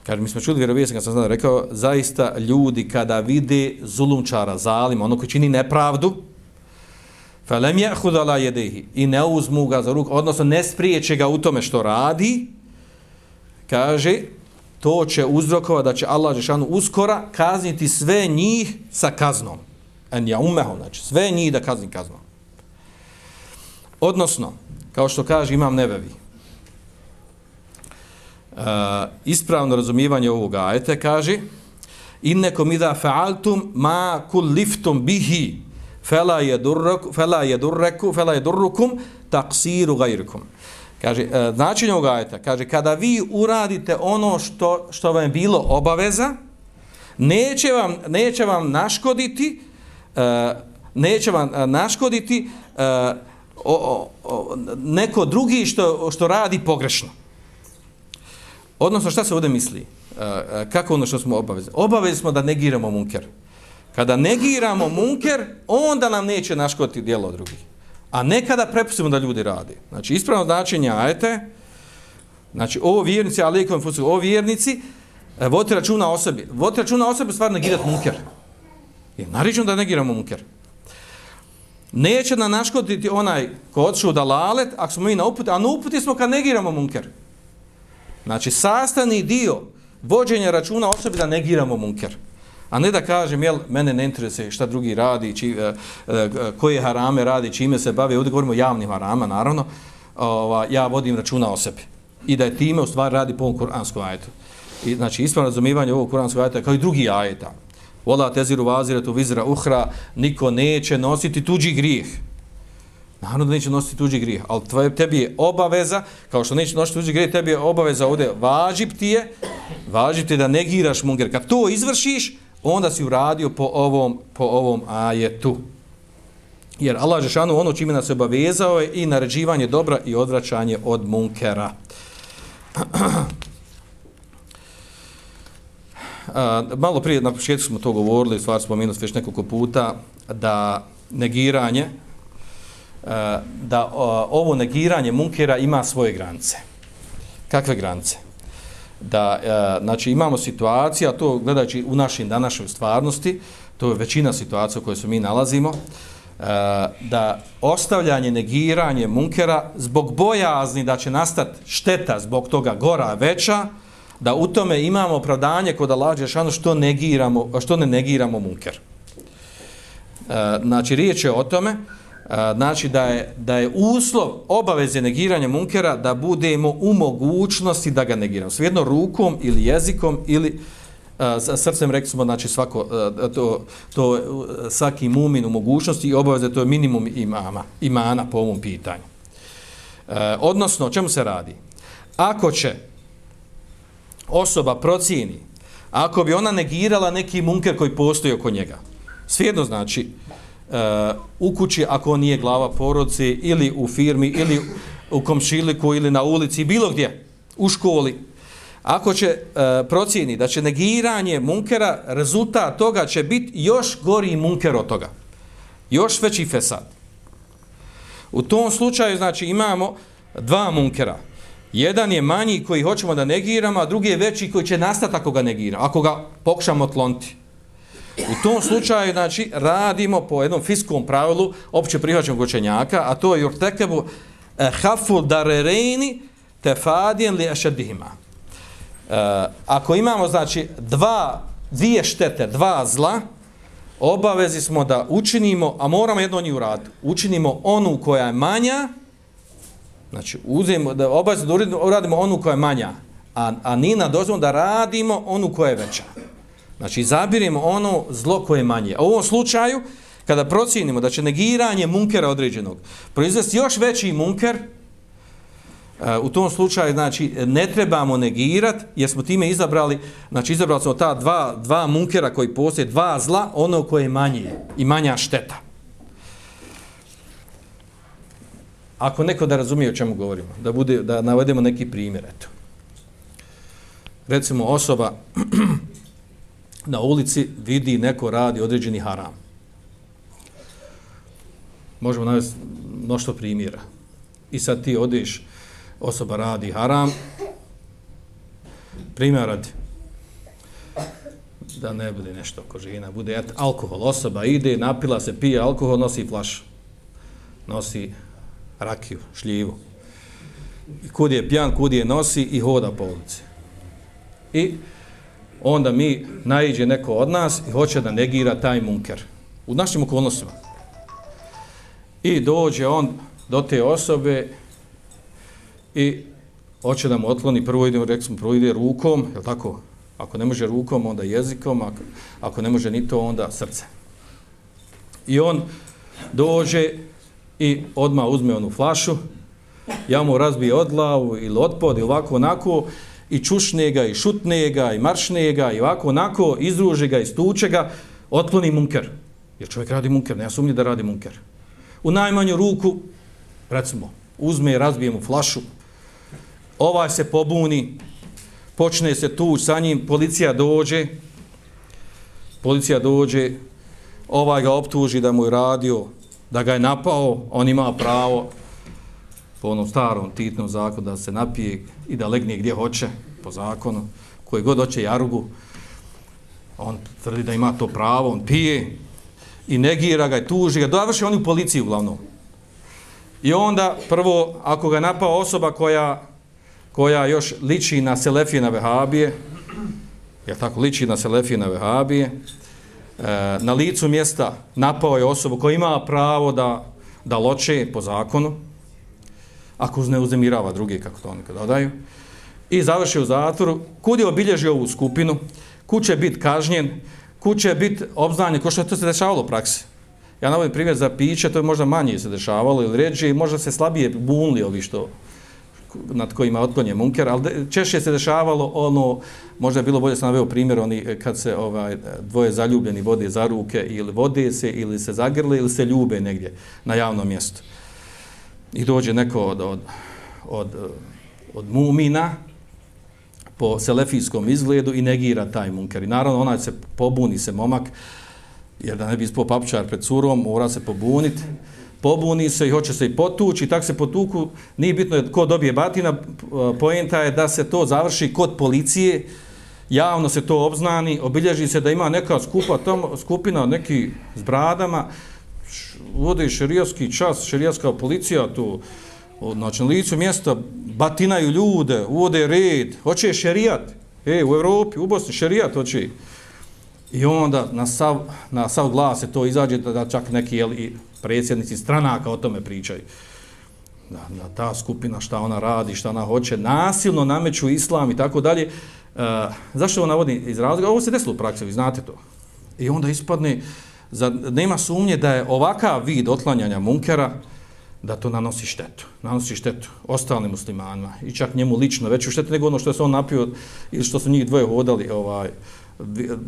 A: Kaže, mi smo čuli vjerovjesnika sallallahu alejhi rekao zaista ljudi kada vide zulumčara, zalim, ono koji čini nepravdu, Felem je hudala jedehi i ne uzmu ga za ruku, odnosno ne spriječe ga u tome što radi, kaže, to će uzrokova da će Allah Žešanu uskora kazniti sve njih sa kaznom. En ja umeho, znači, sve njih da kazni kaznom. Odnosno, kao što kaže imam nebevi, uh, ispravno razumijevanje ovog ajeta kaže, innekom idha fa'altum ma kulliftum bihi, fala yadurrukum fala yadurrukum fala yadurrukum taqsiru ghayrikum. Kaže uh, značenje ovog ajeta kaže kada vi uradite ono što što vam je bilo obaveza neće vam neće vam naškoditi uh, neće vam naškoditi o, o, o, neko drugi što što radi pogrešno odnosno šta se ovdje misli e, e, kako ono što smo obavezni obavezni smo da negiramo munker Kada negiramo munker, onda nam neće naškoditi dijelo drugih. A nekada prepustimo da ljudi radi. Znači, ispravno značenje ajete, znači, ovo vjernici, ali ikom fusu, ovo vjernici, e, vodite računa o sebi. Vodite računa o sebi, stvar negirati munker. Je naričemo da negiramo munker. Neće nam naškoditi onaj ko odšao da lalet, ako smo mi na uputi, a na uputi smo kad negiramo munker. Znači, sastavni dio vođenja računa osobi da negiramo munker. A ne da kažem, jel, mene ne interesuje šta drugi radi, či, e, e, koje harame radi, čime se bavi, ovdje govorimo o javnim harama, naravno, ova, ja vodim računa o sebi. I da je time u stvari radi po ovom kuranskom ajetu. I, znači, ispravno razumivanje ovog kuranskog ajeta, kao i drugi ajeta. Vola teziru vaziretu vizra uhra, niko neće nositi tuđi grijeh. Naravno da neće nositi tuđi grijeh, ali tvoje, tebi je obaveza, kao što neće nositi tuđi grijeh, tebi je obaveza ovdje, važib ti je, važib ti je da negiraš munger. Kad to izvršiš, onda si uradio po ovom, po ovom ajetu. Jer Allah Žešanu ono čime nas obavezao je i naređivanje dobra i odvraćanje od munkera. A, malo prije, na početku smo to govorili, stvar spomenuti već nekoliko puta, da negiranje, E, da e, ovo negiranje munkera ima svoje granice. Kakve granice? da e, znači imamo situacija to gledajući u našim današnjoj stvarnosti to je većina situacija u kojoj se mi nalazimo da ostavljanje negiranje munkera zbog bojazni da će nastati šteta zbog toga gora veća da u tome imamo opravdanje kod Allah Žešanu što negiramo što ne negiramo munker e, znači riječ je o tome znači da je, da je uslov obaveze negiranja munkera da budemo u mogućnosti da ga negiramo. Svijedno rukom ili jezikom ili sa srcem rekli smo znači svako to, to svaki mumin u mogućnosti i obaveze to je minimum imama imana po ovom pitanju. odnosno o čemu se radi? Ako će osoba procijeni ako bi ona negirala neki munker koji postoji oko njega. Svijedno znači u kući ako on nije glava porodci ili u firmi ili u komšiliku ili na ulici bilo gdje u školi. Ako će e, procijeni da će negiranje munkera rezultat toga će biti još gori munker od toga. Još veći fesad. U tom slučaju znači imamo dva munkera. Jedan je manji koji hoćemo da negiramo a drugi je veći koji će nastati ako ga negiramo ako ga pokušamo tlonti. U tom slučaju, znači, radimo po jednom fiskom pravilu opće prihvaćenog učenjaka, a to je jurtekebu e, hafu darereni tefadijen li ešedihima. E, ako imamo, znači, dva, dvije štete, dva zla, obavezi smo da učinimo, a moramo jedno njih uraditi, učinimo onu koja je manja, znači, uzemo, da obavezi da uradimo onu koja je manja, a, a nina dozvom da radimo onu koja je veća. Znači, zabirimo ono zlo koje je manje. A u ovom slučaju, kada procijenimo da će negiranje munkera određenog proizvesti još veći munker, e, u tom slučaju, znači, ne trebamo negirati, jer smo time izabrali, znači, izabrali smo ta dva, dva munkera koji postoje, dva zla, ono koje je manje i manja šteta. Ako neko da razumije o čemu govorimo, da, bude, da navedemo neki primjer, eto. Recimo, osoba na ulici vidi neko radi određeni haram. Možemo navesti mnošto primjera. I sad ti odeš, osoba radi haram, primjer radi, da ne bude nešto oko žena, bude et, alkohol, osoba ide, napila se, pije alkohol, nosi flaš, nosi rakiju, šljivu. I kud je pjan, kud je nosi i hoda po ulici. I onda mi naiđe neko od nas i hoće da negira taj munker u našim okolnostima. I dođe on do te osobe i hoće da mu otloni, prvo ide, rekli smo, prvo ide rukom, je tako? Ako ne može rukom, onda jezikom, ako, ako ne može ni to, onda srce. I on dođe i odma uzme onu flašu, ja mu razbije od glavu ili otpod ili ovako onako, i čušne ga, i šutne ga, i maršne ga, i ovako, onako, izruže ga, istuče ga, otkloni munker. Jer čovjek radi munker, ne sumnje da radi munker. U najmanju ruku, recimo, uzme i razbije mu flašu, ovaj se pobuni, počne se tuć sa njim, policija dođe, policija dođe, ovaj ga optuži da mu je radio, da ga je napao, on ima pravo, po onom starom titnom zakonu da se napije i da legne gdje hoće po zakonu, koji god hoće jarugu, on tvrdi da ima to pravo, on pije i negira ga i tuži ga, dovrši oni u policiji uglavnom. I onda prvo, ako ga napao osoba koja, koja još liči na Selefije na Vehabije, jer tako, liči na Selefije na Vehabije, e, na licu mjesta napao je osobu koja ima pravo da, da loče po zakonu, ako ne uzemirava druge, kako to oni kada dodaju, i završi u zatvoru, kud je obilježio ovu skupinu, kud će biti kažnjen, kud će biti obznanjen, ko što to se dešavalo u praksi. Ja navodim primjer za piće, to je možda manje se dešavalo ili ređe, možda se slabije bunili ovi što nad kojima otklonje munker, ali češće se dešavalo ono, možda je bilo bolje sam naveo primjer, oni eh, kad se ovaj dvoje zaljubljeni vode za ruke ili vode se ili se zagrle ili se ljube negdje na javnom mjestu i dođe neko od, od, od, od mumina po selefijskom izgledu i negira taj munker. I naravno onaj se pobuni se momak, jer da ne bi ispao papučar pred curom, mora se pobuniti. Pobuni se i hoće se i potući, i tak se potuku, nije bitno ko dobije batina, pojenta je da se to završi kod policije, javno se to obznani, obilježi se da ima neka skupa tamo, skupina neki s bradama, vode šerijatski čas, šerijatska policija tu, znači na licu mjesta batinaju ljude, uvode red, hoće šerijat, e, u Evropi, u Bosni, šerijat hoće. I onda na sav, na sav glas se to izađe da, da čak neki jel, i predsjednici stranaka o tome pričaju. Da, da ta skupina šta ona radi, šta ona hoće, nasilno nameću islam i tako dalje. E, zašto ovo navodi iz razloga? Ovo se desilo u praksi, vi znate to. I onda ispadne, za, nema sumnje da je ovakav vid otlanjanja munkera, da to nanosi štetu. Nanosi štetu ostalim muslimanima i čak njemu lično veću štetu nego ono što je se on napio ili što su njih dvoje hodali, ovaj,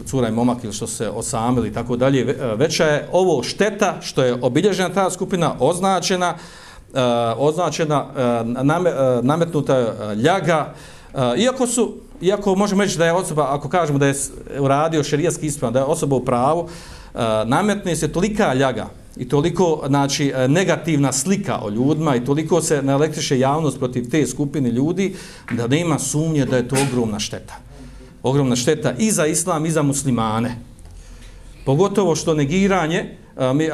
A: cura i momak ili što se osamili i tako dalje. Veća je ovo šteta što je obilježena ta skupina, označena, uh, označena, uh, name, uh, nametnuta ljaga, uh, iako su Iako možemo reći da je osoba, ako kažemo da je uradio šerijski ispravan, da je osoba u pravu, Eh, nametne se tolika ljaga i toliko znači, eh, negativna slika o ljudima i toliko se naelektriše javnost protiv te skupine ljudi da nema sumnje da je to ogromna šteta. Ogromna šteta i za islam i za muslimane. Pogotovo što negiranje, eh, mi,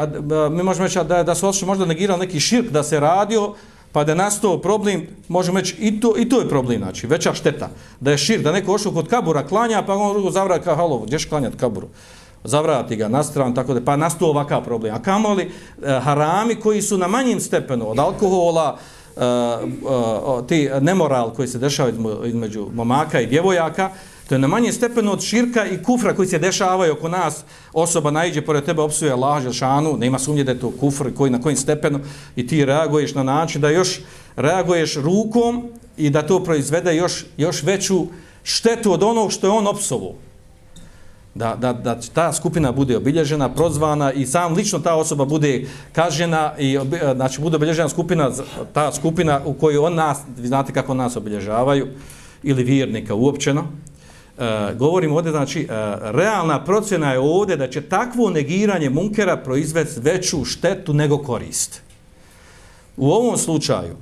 A: mi možemo reći da, da su otišli možda negirali neki širk da se radio, pa da je nastao problem, možemo reći i to, i to je problem, znači veća šteta. Da je širk, da neko ošao kod kabura klanja, pa on drugo zavra kao halo, gdješ klanjati kaburu? Zavrati ga na stranu, tako da pa nastuo ovakav problem. A kamoli e, harami koji su na manjim stepenu od alkohola, e, e, ti nemoral koji se dešava između momaka i djevojaka, to je na manjem stepenu od širka i kufra koji se dešavaju oko nas. Osoba najđe pored tebe, opsuje Allah, Želšanu, nema sumnje da je to kufr koji na kojim stepenu i ti reaguješ na način da još reaguješ rukom i da to proizvede još, još veću štetu od onog što je on opsovo da, da, da ta skupina bude obilježena, prozvana i sam lično ta osoba bude kažena i e, znači bude obilježena skupina, ta skupina u kojoj on nas, vi znate kako nas obilježavaju, ili vjernika uopćeno. E, govorimo ovdje, znači, e, realna procjena je ovdje da će takvo negiranje munkera proizvesti veću štetu nego korist. U ovom slučaju,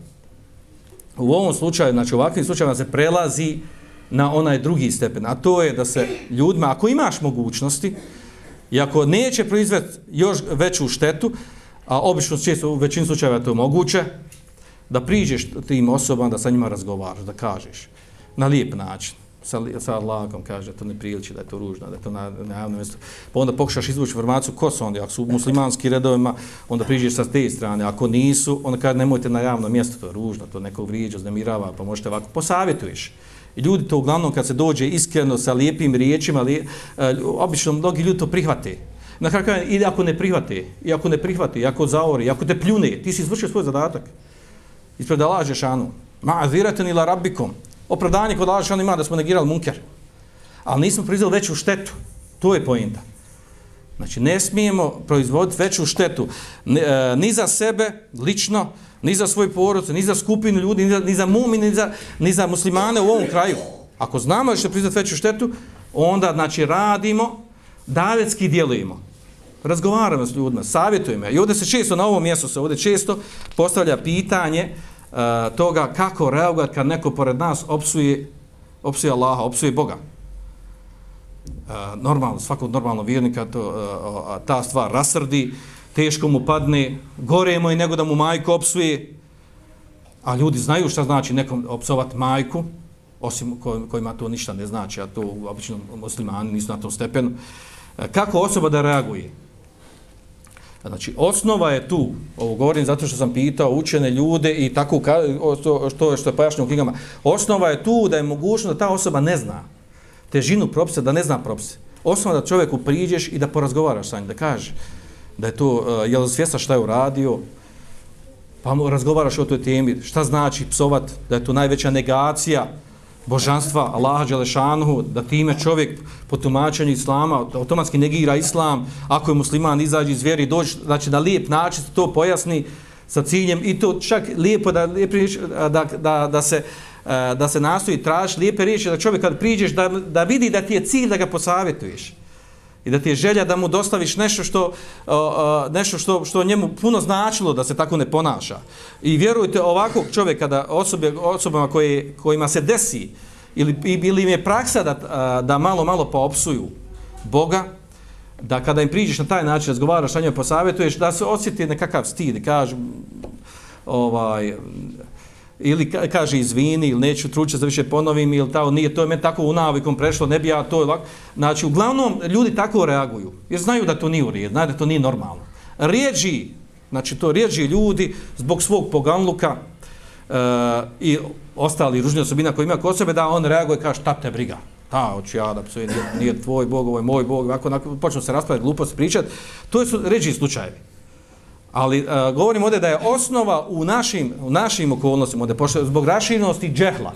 A: u ovom slučaju, znači u ovakvim slučajima se prelazi na onaj drugi stepen, a to je da se ljudima, ako imaš mogućnosti, i ako neće proizvesti još veću štetu, a obično često u većini slučajeva to je moguće, da priđeš tim osobama, da sa njima razgovaraš, da kažeš na lijep način, sa, sa lagom kaže to ne priliči, da je to ružno, da je to na, na javnom mjestu. Pa onda pokušaš izvući informaciju ko su oni, ako su muslimanski redovima, onda priđeš sa te strane, ako nisu, onda kaže nemojte na javnom mjestu, to je ružno, to neko vriđa, znemirava, pa možete ovako, posavjetuješ. I ljudi to uglavnom kad se dođe iskreno sa lijepim riječima, li, uh, e, obično mnogi ljudi to prihvate. Na kraju kada, ili ako ne prihvate, i ako ne prihvate, i ako zaori, i ako te pljune, ti si izvršio svoj zadatak. Ispred da lažeš anu. Ma ziraten ila rabbikom. Opravdanje kod lažeš anu ima da smo negirali munker. Ali nismo prizeli veću štetu. To je pojenta. Znači, ne smijemo proizvoditi veću štetu e, ni, za sebe, lično, ni za svoj porod, ni za skupinu ljudi, ni za, ni za mumi, ni za, ni za muslimane u ovom kraju. Ako znamo da će priznat veću štetu, onda znači radimo, davetski djelujemo. Razgovaramo s ljudima, savjetujemo. I ovdje se često, na ovom mjestu se ovdje često postavlja pitanje uh, toga kako reagovati kad neko pored nas opsuje, opsuje Allaha, opsuje Boga. Normalno, svakog normalnog vjernika to, a, ta stvar rasrdi, teško mu padne, gore mu je nego da mu majku opsuje, a ljudi znaju šta znači nekom opsovat majku, osim kojima to ništa ne znači, a to obično muslimani nisu na tom stepenu. Kako osoba da reaguje? Znači, osnova je tu, ovo govorim zato što sam pitao učene ljude i tako što, što, što je pojašnjeno u knjigama, osnova je tu da je mogućno da ta osoba ne zna težinu propisa, da ne zna propise. Osnovno da čovjeku priđeš i da porazgovaraš sa njim, da kaže, da je to, uh, je li svjesna šta je uradio, pa mu razgovaraš o toj temi, šta znači psovat, da je to najveća negacija božanstva Allaha Đelešanuhu, da time čovjek po tumačenju Islama automatski negira Islam, ako je musliman izađe iz vjeri, dođe, znači na lijep način to pojasni sa ciljem i to čak lijepo da, lijepo, da, da, da se E, da se nastoji traži lijepe riječi da čovjek kad priđeš da, da vidi da ti je cilj da ga posavjetuješ i da ti je želja da mu dostaviš nešto što, nešto što, što njemu puno značilo da se tako ne ponaša. I vjerujte, ovakvog čovjeka, da osobe, osobama koje, kojima se desi, ili, ili im je praksa da, da malo, malo poopsuju Boga, da kada im priđeš na taj način, razgovaraš sa njom, posavjetuješ, da se osjeti nekakav stid, kaže ovaj, ili kaže izvini ili neću truće za više ponovim ili tao nije to je meni tako u navikom prešlo ne bi ja to lak znači uglavnom ljudi tako reaguju jer znaju da to nije u redu znaju da to nije normalno rijeđi Znači, to rijeđi ljudi zbog svog poganluka e, i ostali ružni osobina koji ima kod sebe, da on reaguje kaže šta te briga. Ta, hoću ja da psuje, nije, nije tvoj bog, ovo je moj bog, ako počnu se raspravljati glupost pričati. To su ređi slučajevi. Ali uh, govorim ovdje da je osnova u našim, u našim okolnostima, ovdje, pošto, zbog raširenosti džehla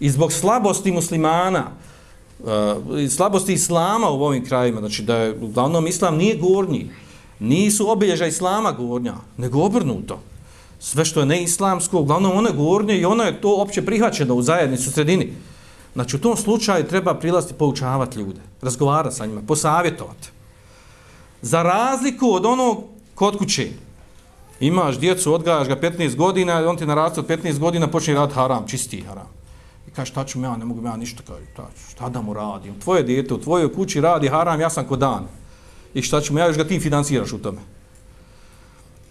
A: i zbog slabosti muslimana, e, i slabosti islama u ovim krajima, znači da je uglavnom islam nije gornji, nisu obilježa islama gornja, nego obrnuto. Sve što je neislamsko, uglavnom ono je gornje i ono je to opće prihvaćeno u zajednici, u sredini. Znači u tom slučaju treba prilasti poučavati ljude, razgovarati sa njima, posavjetovati. Za razliku od onog kod kuće, imaš djecu, odgajaš ga 15 godina, on ti naraste od 15 godina, počne raditi haram, čisti haram. I kaže, šta ću ja, ne mogu ja ništa, kaže, šta da mu radim? Tvoje djete u tvojoj kući radi haram, ja sam ko dan. I šta ću mu ja, još ga ti financiraš u tome.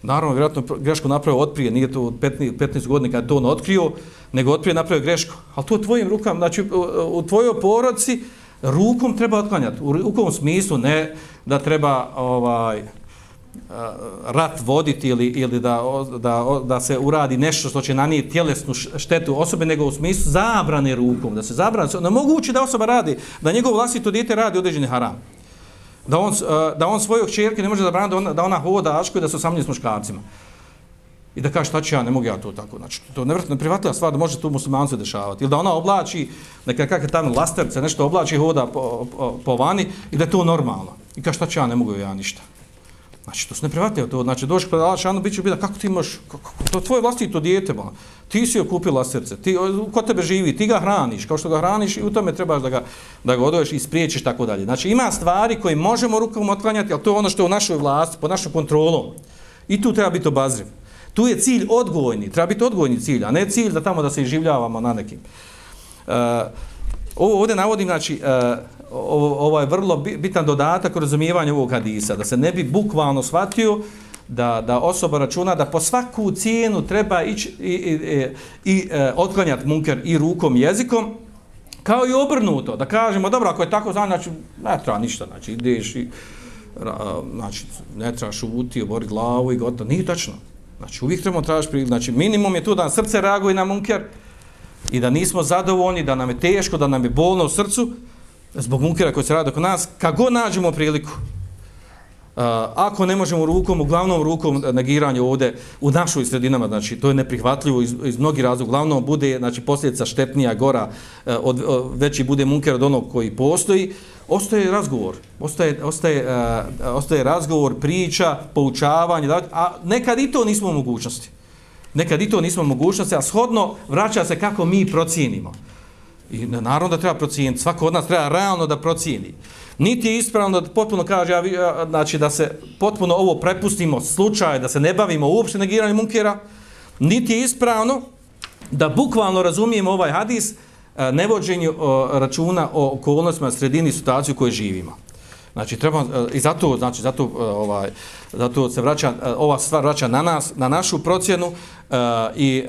A: Naravno, vjerojatno grešku napravio otprije, nije to od 15, 15 godina kada to on otkrio, nego otprije napravio grešku. Ali to tvojim rukama, znači u, u tvojoj porodci, rukom treba otklanjati. U rukom smislu ne da treba ovaj, rat voditi ili, ili da, da, da se uradi nešto što će nanijeti tjelesnu štetu osobe, nego u smislu zabrane rukom, da se zabrane, ne moguće da osoba radi, da njegov vlastito dijete radi određeni haram. Da on, da on svojog čerke ne može zabraniti da ona, da ona hoda aško i da se osamlje s muškarcima. I da kaže šta će ja, ne mogu ja to tako. Znači, to je nevratno privatila stvar da može tu muslimancu dešavati. Ili da ona oblači, neka kakve tamo lasterce, nešto oblači, hoda po, po, po vani i da je to normalno. I kaže šta će ja, ne mogu ja ništa. Znači, to su neprivatnije, to. Znači, dođeš kod Allah Šanu, bit će biti, kako ti imaš, kako, to je tvoje vlastito dijete, ba. ti si joj kupila srce, ti, ko tebe živi, ti ga hraniš, kao što ga hraniš i u tome trebaš da ga, da ga odoveš i spriječiš tako dalje. Znači, ima stvari koje možemo rukom otklanjati, ali to je ono što je u našoj vlasti, pod našom kontrolom. I tu treba biti obazriv. Tu je cilj odgojni, treba biti odgojni cilj, a ne cilj da tamo da se življavamo na nekim. Uh, ovo ovdje navodim, znači, uh, ovo, ovo je vrlo bitan dodatak u razumijevanju ovog hadisa, da se ne bi bukvalno shvatio da, da osoba računa da po svaku cijenu treba ići i, i, i, i e, otklanjati munker i rukom i jezikom, kao i obrnuto, da kažemo, dobro, ako je tako, znači, ne treba ništa, znači, ideš i, znači, ne treba šuti, obori glavu i gotovo, nije tačno. Znači, uvijek trebamo tražiš priliku, znači, minimum je tu da srce reaguje na munker i da nismo zadovoljni, da nam je teško, da nam je bolno u srcu, zbog munkera koji se radi oko nas, kako nađemo priliku, uh, ako ne možemo rukom, uglavnom rukom negiranje ovdje u našoj sredinama, znači to je neprihvatljivo iz, iz mnogih razloga, uglavnom bude znači, posljedica štetnija gora, uh, od, od, veći bude munker od onog koji postoji, ostaje razgovor, ostaje, ostaje, uh, ostaje razgovor, priča, poučavanje, da, a nekad i to nismo u mogućnosti. Nekad i to nismo u mogućnosti, a shodno vraća se kako mi procijenimo. I naravno da treba procijeniti. Svako od nas treba realno da procijeni. Niti je ispravno da potpuno kaže, ja, znači da se potpuno ovo prepustimo slučaj, da se ne bavimo uopšte negiranjem munkera. Niti je ispravno da bukvalno razumijemo ovaj hadis nevođenju računa o okolnostima sredini situaciju u kojoj živimo. Znači treba e, i zato znači zato e, ovaj zato se vraća e, ova stvar vraća na nas, na našu procjenu uh, i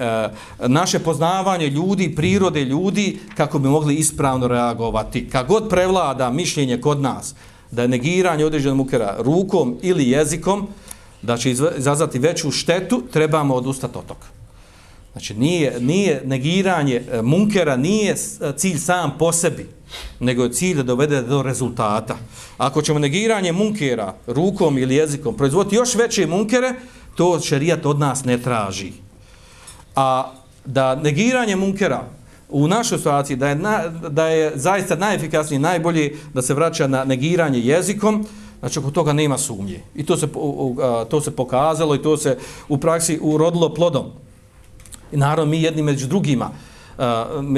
A: uh, naše poznavanje ljudi, prirode ljudi kako bi mogli ispravno reagovati. Kad god prevlada mišljenje kod nas da je negiranje određenog mukera rukom ili jezikom da će izazvati veću štetu, trebamo odustati od toga. Znači, nije, nije negiranje e, munkera, nije e, cilj sam po sebi nego je cilj da dovede do rezultata. Ako ćemo negiranje munkera rukom ili jezikom proizvoditi još veće munkere, to šerijat od nas ne traži. A da negiranje munkera u našoj situaciji, da je, na, da je zaista najefikasniji, najbolji da se vraća na negiranje jezikom, znači oko toga nema sumnje. I to se, to se pokazalo i to se u praksi urodilo plodom. I naravno mi jedni među drugima, uh,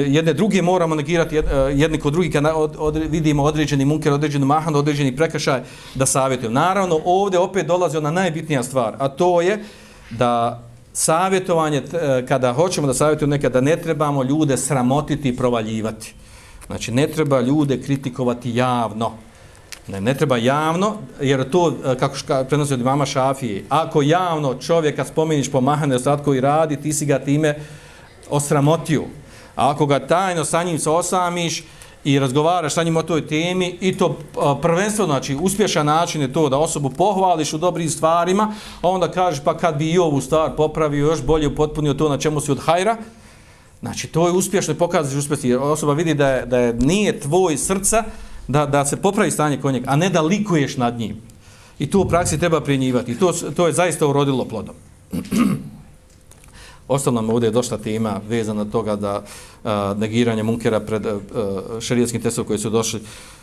A: jedne druge moramo negirati uh, jedni kod drugi kad od, od, vidimo određeni munker, određeni mahan, određeni prekršaj da savjetujem. Naravno, ovdje opet dolazi ona najbitnija stvar, a to je da savjetovanje, e, kada hoćemo da savjetujemo nekada, ne trebamo ljude sramotiti i provaljivati. Znači, ne treba ljude kritikovati javno. Ne, ne treba javno, jer to, e, kako ška, prenosi od mama Šafije, ako javno čovjeka spomeniš po mahane ostatku i radi, ti si ga time osramotio. A ako ga tajno sa njim se osamiš i razgovaraš sa njim o toj temi i to e, prvenstveno, znači uspješan način je to da osobu pohvališ u dobrim stvarima, a onda kažeš pa kad bi i ovu stvar popravio, još bolje upotpunio to na čemu si od hajra, znači to je uspješno i pokazuješ uspješno, jer osoba vidi da je, da je nije tvoj srca da, da se popravi stanje kod njega, a ne da likuješ nad njim. I to u praksi treba prinjivati. I to, to je zaista urodilo plodom. Ostalo nam ovdje je došla tema vezana toga da a, negiranje munkera pred a, šarijetskim testom koji su došli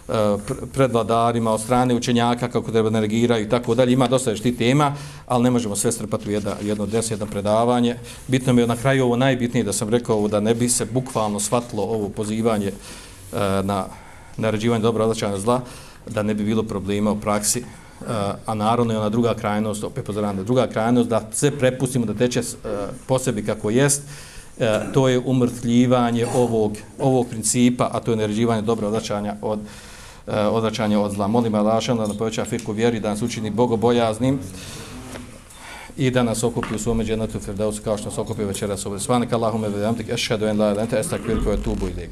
A: a, pred vladarima od strane učenjaka kako treba da negiraju i tako dalje. Ima dosta još ti tema, ali ne možemo sve strpati u jedno, jedno deset, jedno predavanje. Bitno mi je na kraju ovo najbitnije da sam rekao da ne bi se bukvalno shvatilo ovo pozivanje a, na naređivanje dobro odlačanja zla, da ne bi bilo problema u praksi eh, a naravno je ona druga krajnost, opet pozoram druga krajnost, da se prepustimo da teče eh, po sebi kako jest, eh, to je umrtljivanje ovog, ovog principa, a to je naređivanje dobro odlačanja od odlačanja od zla. Molim Alašan da nam poveća firku vjeri, da nas učini bogobojaznim i da nas okupi u svome dženetu Firdausu kao što nas okupi večeras ovdje. Svanik Allahume vedamtik, ešhedu en la elente, estak virko je tubu ilik.